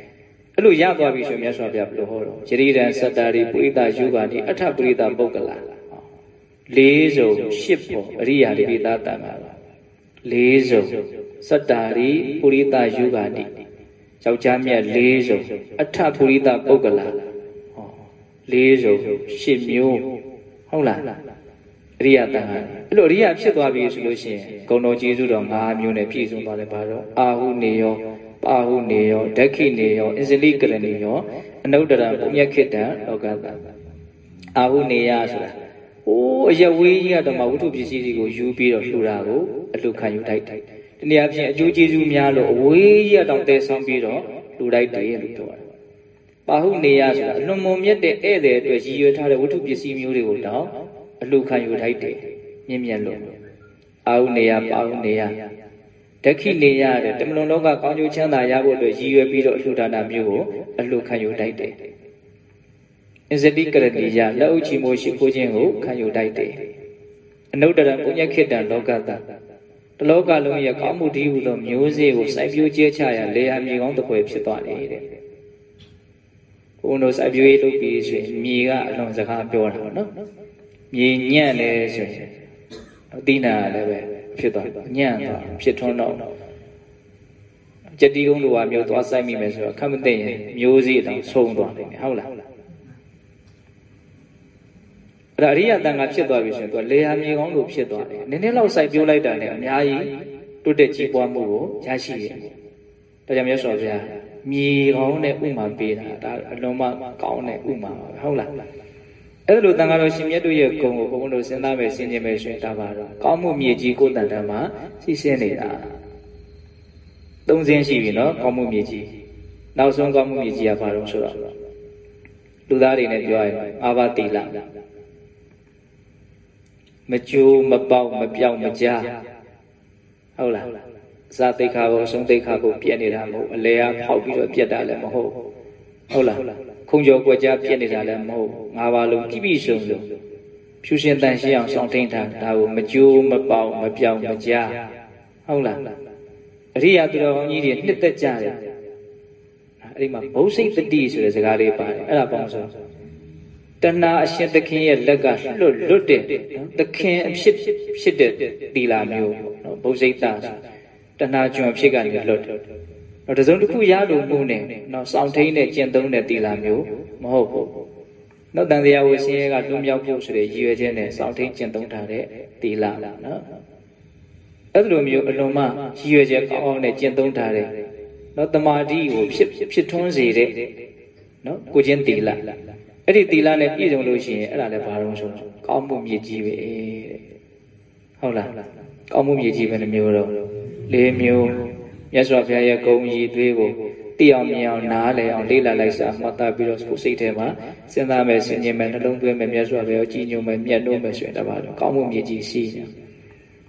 အဲ့လိုရသွားပြီဆိုမြတ်စွာဘုရားဘယ်လိုဟောတော့ယရိဒံစတ္တာရိပုရိသယုဂာတိအထပုရိသပုဂ္ဂလာလေးစုံရှစ်ပုံအရိယာတိသာတန်ပါ လေးစုံစတ္တာရိပုရိသယုဂာတိယောက်ျားမြတ်လေးစုံအထပုရိသပုဂ္ဂလာဟောလေးစုံရှစ်မျိုးဟုတ်လားအရိယတန်ခါအဲ့လိုအရိယဖြစ်သွားပြီဆိုလို့ရှိရင်ဂုံတော်ကျေးဇူးတော်၅မျိုးနဲ့ပြည့်စုံသွားတယ်ဘာတော့အာဟုနေယောပါဟုနေယောဓက္ခိနေယောအစ္စလိကရဏီယောအနုတ္တရပုညခိတံလောကတအာဟုနေယဆိုတာ အိုးအရဝေးကြီးကတော့မှဝိထုပစ္စည်းတွေကိုယူပြီးတော့လှူတာကိုအလှခံယူတိုက်တိုက်ဒီနေရာဖြင့်အကျိုးကျေးဇူးများလို့အဝေးကြီးကတော့တဲဆောင်ပြီးတော့လှူတိုက်တယ်လို့ပြောတာပါဟုနေယဆိုတာအလွန်မုံမြတ်တဲ့ဧည့်သည်အတွက်ရည်ရွယ်ထားတဲ့ဝိထုပစ္စည်းမျိုးတွေကိုတောင်းအလှခံယူတိုက်တယ်မြင့်မြတ်လို့အာဟုနေယပါဟုနေယဒက္ခိနေရတဲ့တမလွန်လောကကောင်းကျိုးချမ်းသာရဖို့အတွက်ရည်ရွယ်ပြီးတော့အလှူဒါနမျိုးကိုအလှခံယူတိုက်တယ်။ အစ္စတိကရဏီယလက်ဥချီမိုးရှိခိုးခြင်းကိုခံယူတိုက်တယ်။အနုတ္တရပုညခိတံလောကတတလောကလုံးရဲ့ကောင်းမှုတည်းဟူသောမျိုးစေ့ကိုစိုက်ပျိုးကျဲချရလေယာမြေကောင်းတစ်ပွဲဖြစ်သွားတယ်တဲ့။ဘုန်းတော်စိုက်ပျိုးရေးလုပ်ပြီးဆိုရင်မြေကအလွန်စကားပြောတာပေါ့နော်။မြေညံ့တယ်ဆိုရင်အတိနာလည်းပဲဖြစ်သွားညံ့သွားဖြစ်ထွန်းတော့ကြတိကုန်းလိုဟာမျိုးသွားဆိုင်မိမယ်ဆိုတော့ခမသိရင်မျိုးစေ့တောင်ဆုံးသွားတယ်ဟုတ်လား အဲ့ဒါအရိယတန်ခါဖြစ်သွားပြီဆိုရင်သူကလေယာမြေကောင်းလိုဖြစ်သွားတယ်နည်းနည်းလောက်စိုက်ပြိုးလိုက်တာနဲ့အများကြီးတိုးတက်ကြီးပွားမှုကိုရရှိတယ်ဒါကြောင့်မြတ်စွာဘုရားမြေကောင်းတဲ့ဥမာပေးတာဒါအလုံးမကောင်းတဲ့ဥမာပါဟုတ်လားအဲ့လိုတန်ခါတော်ရှင်မြတ်တို့ရဲ့ဂုံကိုဘုန်းဘုန်းတို့စဉ်းစားမယ်ဆင်ခြင်မယ်ဆိုရင်ဒါပါတော့ကောင်းမှုမြေကြီးကိုယ်တန်တမ်းမှာစီးဆင်းနေတာသုံးစင်းရှိပြီနော်ကောင်းမှုမြေကြီးနောက်ဆုံးကောင်းမှုမြေကြီးကဘာလို့ဆိုတော့လူသားတွေနဲ့ပြောရင်အာဘတိလ မကြိုးမပေါက်မပြောက်မကြားဟုတ်လားဇာတိခါကိုအဆုံးတိခါကိုပြက်နေတာမဟုတ်အလဲအားဖောက်ပြီးတော့ပြက်တာလည်းမဟုတ်ဟုတ်လားခုံကျော်ကွက်ကြားပြက်နေတာလည်းမဟုတ်ငါးပါးလုံးပြည့်ပြည့်စုံစုံဖြူရှင်တန်ရှင်းအောင်စောင့်ထိန်ထားဒါကိုမကြိုးမပေါက်မပြောင်းမကြားဟုတ်လားအရိယာသူတော်ကောင်းကြီးတွေနှစ်သက်ကြတယ်အဲ့ဒီမှာဘုစိတ်တတိဆိုတဲ့စကားလေးပါတယ်အဲ့ဒါပေါင်းဆို တဏှာအရှင်သခင်ရဲ့လက်ကလွတ်လွတ်တဲ့သခင်အဖြစ်ဖြစ်တဲ့သီလာမျိုးနော်ဘုစိတ်တာတဏှာကျွံဖြစ်ကနေလွတ်တော့တစုံတစ်ခုရလို့မှုနဲ့နော်စောင့်ထိန်တဲ့ကျင့်သုံးတဲ့သီလာမျိုးမဟုတ်ဘူးနော်တန်တရားဝဆင်းရဲကလွံ့မြောက်ဖို့ဆိုတဲ့ရည်ရွယ်ချက်နဲ့စောင့်ထိန်ကျင့်သုံးထားတဲ့သီလာနော်အဲ့လိုမျိုးအလုံးမရည်ရွယ်ချက်ကောင်းအောင်နဲ့ကျင့်သုံးထားတဲ့နော်တမာတိကိုဖြစ်ဖြစ်ထွန်းစေတဲ့နော်ကိုချင်းသီလ အဲ့ဒီသီလနဲ့ပြည့်စုံလို့ရှိရင်အဲ့ဒါလည်းဘာလို့ဆိုတော့ကောင်းမှုမြည်ကြီးပဲတဲ့ဟုတ်လားကောင်းမှုမြည်ကြီးပဲနှမျိုးတော့လေးမျိုးမြတ်စွာဘုရားရဲ့ဂုဏ်ရည်သွေးကိုသိအောင်မြင်အောင်နားလည်အောင်လေ့လာလိုက်စားမှတ်သားပြီးတော့ကိုယ်စိတ်ထဲမှာစဉ်းစားမယ်ဆင်ခြင်မယ်နှလုံးသွင်းမယ်မြတ်စွာဘုရားကိုကြည်ညိုမယ်မြတ်နိုးမယ်ဆိုရင်တပါတော့ကောင်းမှုမြည်ကြီးရှိတယ်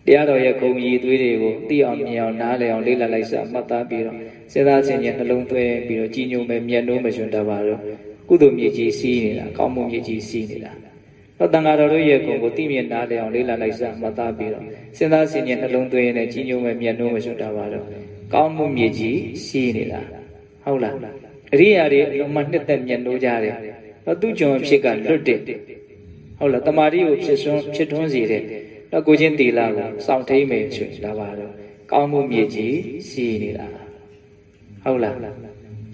တရားတော်ရဲ့ဂုံရည်သွေးတွေကိုသိအောင်မြင်အောင်နားလည်အောင်လေ့လာလိုက်စားမှတ်သားပြီးတော့စဉ်းစားဆင်ခြင်နှလုံးသွင်းပြီးတော့ကြည်ညိုမယ်မြတ်နိုးမယ်ဆိုရင်တပါတော့ ကုသိုလ်မြည်ကြီးစီးနေတာကောင်းမှုမြည်ကြီးစီးနေတာတော့တန်ဃာတော်တို့ရဲ့ဂုံကိုသိမြင်နားလည်အောင်လေ့လာလိုက်စားမှတ်သားပြီးတော့စဉ်းစားဆင်ခြင်နှလုံးသွင်းနဲ့ကြည်ညိုမယ်မြတ်နိုးမယ်ဆိုတပါတော့ကောင်းမှုမြည်ကြီးစီးနေတာဟုတ်လားအရိယာတွေအလုံးမနှစ်သက်မြတ်နိုးကြတယ်တော့သူကြုံဖြစ်ကလွတ်တဲ့ဟုတ်လားတမာတိကိုဖြစ်စွန်းဖြစ်ထွန်းစေတဲ့တော့ကိုချင်းတီလာကိုစောင့်ထိန်မယ်ဆိုရင်ဒါပါတော့ကောင်းမှုမြည်ကြီးစီးနေတာဟုတ်လား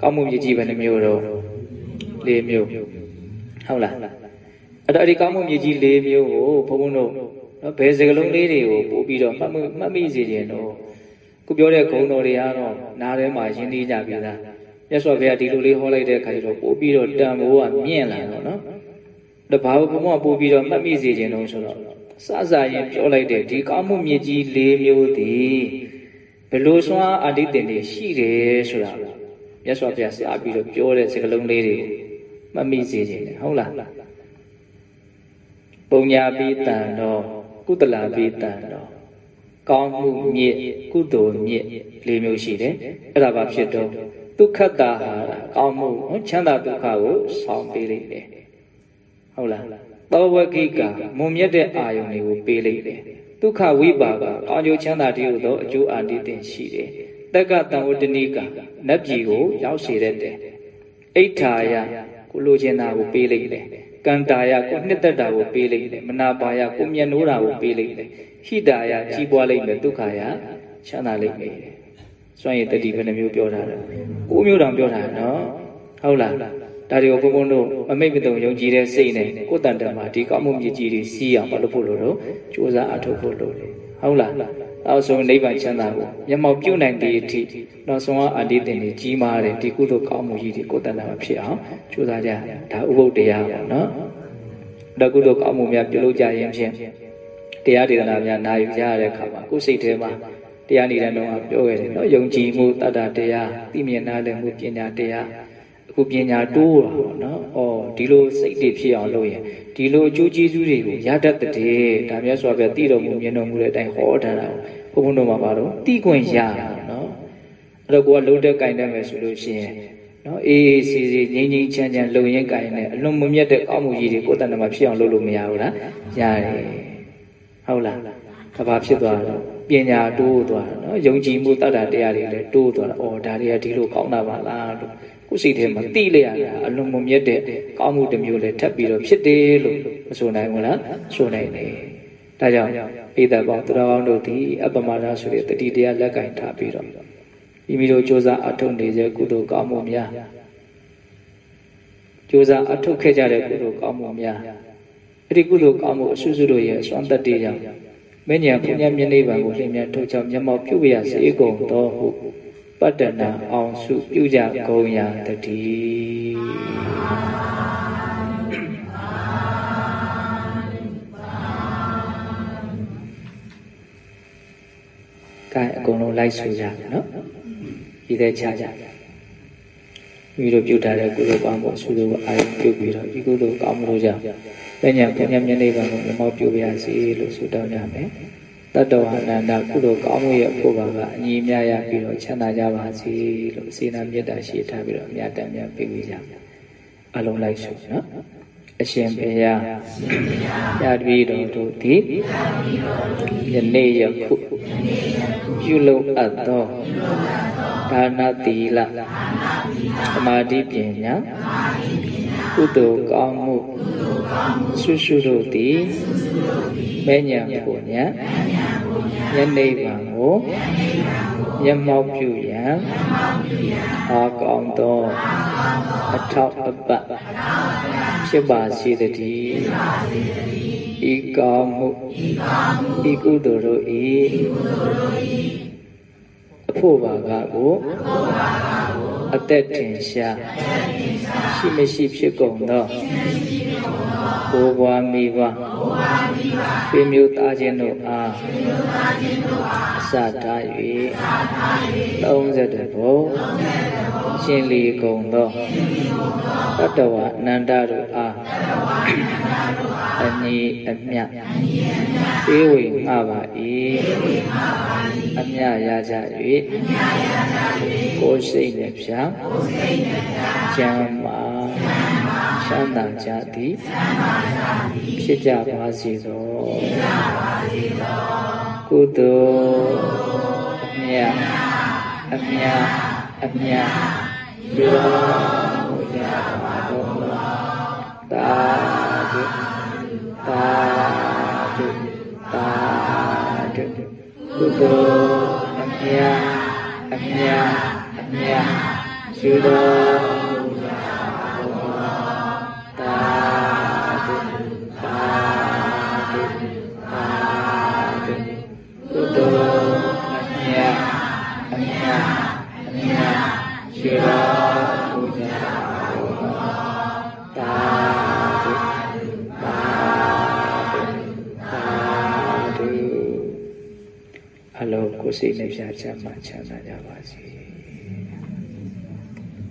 ကောင်းမှုမြည်ကြီးဘယ်နှမျိုးတော့ ၄မျိုးဟုတ်လားအဲ့တော့အဲ့ဒီကောင်းမှုမြည်ကြီး၄မျိုးကိုဘုန်းဘုန်းတို့နော်ဘယ်စကလုံးလေးတွေကိုပို့ပြီးတော့မှတ်မှတ်မိစေခြင်းတော့ခုပြောတဲ့ဂုံတော်တွေကတော့နားထဲမှာရင်းနှီးကြပြီလားမြတ်စွာဘုရားဒီလိုလေးဟောလိုက်တဲ့အခါကျတော့ပို့ပြီးတော့တန်ဖိုးကမြင့်လာတော့နော်ဒါဘာလို့ဘုံကပို့ပြီးတော့မှတ်မိစေခြင်းတော့ဆိုတော့စစရင်ပြောလိုက်တဲ့ဒီကောင်းမှုမြစ်ကြီး၄မျိုးသည်ဘယ်လိုစွမ်းအာတိတင်တွေရှိတယ်ဆိုတာမြတ်စွာဘုရားစပြီးတော့ပြောတဲ့စကားလုံးလေးတွေ မမိစေခြင်းဟုတ်လားပုံညာပိတံတော့ကုသလာပိတံတော့ကောင်းမှုမြစ်ကုသိုလ်မြစ်၄မျိုးရှိတယ်အဲ့ဒါဘာဖြစ်တော့ဒုက္ခတာဟာကောင်းမှုချမ်းသာဒုက္ခကိုဆောင်းပေးလိုက်တယ်ဟုတ်လားသောဝကိကမုံမြတ်တဲ့အာယုန်တွေကိုပေးလိုက်တယ်ဒုက္ခဝိပါကကောင်းကျိုးချမ်းသာတည်းဟူသောအကျိုးအာတိတင်ရှိတယ်တက္ကတံဝတ္တနိကနတ်ပြည်ကိုရောက်စေတတ်တယ်အိဋ္ဌာယ ကိုလိုချင်တာကိုပေးလိုက်တယ်ကန္တာယကိုနှစ်သက်တာကိုပေးလိုက်တယ်မနာပါယကိုမျက်နှိုးတာကိုပေးလိုက်တယ်ဟိတာယကြီးပွားလိုက်မယ်ဒုက္ခယချမ်းသာလိုက်မယ်စွန့်ရည်တတိဘယ်နှမျိုးပြောထားတယ်ကိုမျိုးတောင်ပြောထားနော်ဟုတ်လားဒါတွေကိုဘုန်းဘုန်းတို့အမိတ်မတုံယုံကြည်တဲ့စိတ်နဲ့ကိုယ်တန်တန်မှာဒီကောင်းမှုမြည်ကြီးတွေစီးအောင်မလုပ်ဖို့လို့တော့ကြိုးစားအထောက်ဖို့လို့ဟုတ်လား နောက်ဆုံးနိဗ္ဗာန်ချမ်းသာကိုမျက်မှောက်ပြုနိုင်တဲ့အထိနောက်ဆုံးအာတိတင်တွေကြီးမားတဲ့ဒီကုသိုလ်ကောင်းမှုကြီးတွေကိုယ်တန်တန်မှာဖြစ်အောင်ကြိုးစားကြဒါဥပုပ်တရားပေါ့နော်ဒါကုသိုလ်ကောင်းမှုများပြုလုပ်ကြရင်ဖြင့်တရားဒေသနာများနာယူကြရတဲ့အခါမှာကိုယ်စိတ်ထဲမှာတရားနေတဲ့တော့ပြောခဲ့တယ်နော်ယုံကြည်မှုတတ္တတရားသိမြင်နာလည်မှုပညာတရားအခုပညာတိုးတာပေါ့နော်။အော်ဒီလိုစိတ်တွေဖြစ်အောင်လုပ်ရင်ဒီလိုအကျိုးကျေးဇူးတွေကိုရတတ်တဲ့ဒါမြတ်စွာဘုရားတည်တော်မူမြင်တော်မူတဲ့အတိုင်းဟောထားတာကို ဘုန်းဘုန်းတို့မှာပါတော့တည်ခွင့်ရတာနော်။အဲ့တော့ကိုကလုံးတက်ကင်တတ်မယ်ဆိုလို့ရှိရင်နော်အေးအေးစီစီငြိမ်းငြိမ်းချမ်းချမ်းလုံရင်ကင်နဲ့အလွန်မမြတ်တဲ့ကောင်းမှုကြီးတွေကိုယ်တဏ္ဍမှာဖြစ်အောင်လုပ်လို့မရဘူးလား။ရတယ်။ဟုတ်လား။ဒါဘာဖြစ်သွားတော့ပညာတိုးသွားတာနော်ယုံကြည်မှုတတ်တာတရားတွေလည်းတိုးသွားတာ။အော်ဒါတွေကဒီလိုကောင်းတာပါလားလို့ကိုယ်စိတ်ထဲမှာသိလိုက်ရတာအလွန်မမြတ်တဲ့ကောင်းမှုတစ်မျိုးလည်းထပ်ပြီးတော့ဖြစ်တယ်လို့မဆိုနိုင်ဘူးလားဆိုနိုင်တယ်။ ဒါကြောင့်ဣဒဘောသူတော်ကောင်းတို့ဒီအပမနာဆိုတဲ့တတိတရားလက်ကင်ထားပြီးတော့မိမိတို့စ조사အထုတ်နေတဲ့ကုသိုလ်ကောင်းမှုများစ조사အထုတ်ခဲ့ကြတဲ့ကုသိုလ်ကောင်းမှုများအဲ့ဒီကုသိုလ်ကောင်းမှုအစွစုတို့ရဲ့အစွမ်းတတ္တိကြောင့်မဉ္ဇဉ်ဘုရားမျက်နှိပ်ပံကိုလျင်မြထုတ်ချောင်းမျက်မှောက်ပြုပြရစေကုန်တော်ဟုပတ္တနာအောင်စုပြုကြကုန်ရာတည်း ကဲအကုန်လုံးလိုက်ဆိုကြနော်ဒီတဲ့ချကြပြီးတော့ပြုထားတဲ့ကုသိုလ်ကောင်းမှုဆုလို့အာရုံပြုပြီးတော့ဒီကုသိုလ်ကောင်းမှုတို့ကြောင့်ပညာပညာမျက်နှိပ်ပါကိုမြမောပြုပါရစေလို့ဆုတောင်းကြမယ်တတ္တဝအနန္တကုသိုလ်ကောင်းမှုရဲ့ဖို့ပါကအညီမြရပြီးတော့ချမ်းသာကြပါစေလို့စေနာမေတ္တာရှိထားပြီးတော့အမြတ်တမ်းများပေးကြပါအလုံးလိုက်ဆိုနော် အရှင်ဘုရားရတပည့်တော်တို့သည်ယနေ့ယခုပြုလုပ်အပ်သောဒါနသီလသမာဓိပညာကုသိုလ်ကောင်းမှုဆုစုတို့သည်မဲ့ညာဖို့ညာယနေ့ဗံကိုမျက်မှောက်ပြုရန်အာကောင်းသောအထောက်အပံ့ ဖြစ်ပါစေတည်းဤကောင်းမှုဤကုသိုလ်တို့ဤအဖို့ပါကကိုအသက်ထင်ရှားရှိမရှိဖြစ်ကုန်သော ဘိုးဘွားမိဘဆွေမျိုးသားချင်းတို့အားအစထား၍30ဘုံရှင်လီကုန်သောတတဝအနန္တတို့အားအညီအမြဧဝေငှပါ၏အမြရကြ၍ကိုယ်စိတ်နှဖြာကျမ်းမာ ချမ်းသာကြသည်ဖြစ်ကြပါစေသောကုသိုလ်အမြတ်အမြတ်အမြတ်ပြုတော်မူကြပါတော်မူတာတုတာတုတာတုကုသိုလ်အမြတ်အမြတ်အမြတ်ပြုတော် ကိုယ်စိတ်နှပြချမ်းမှချမ်းသာကြပါစေ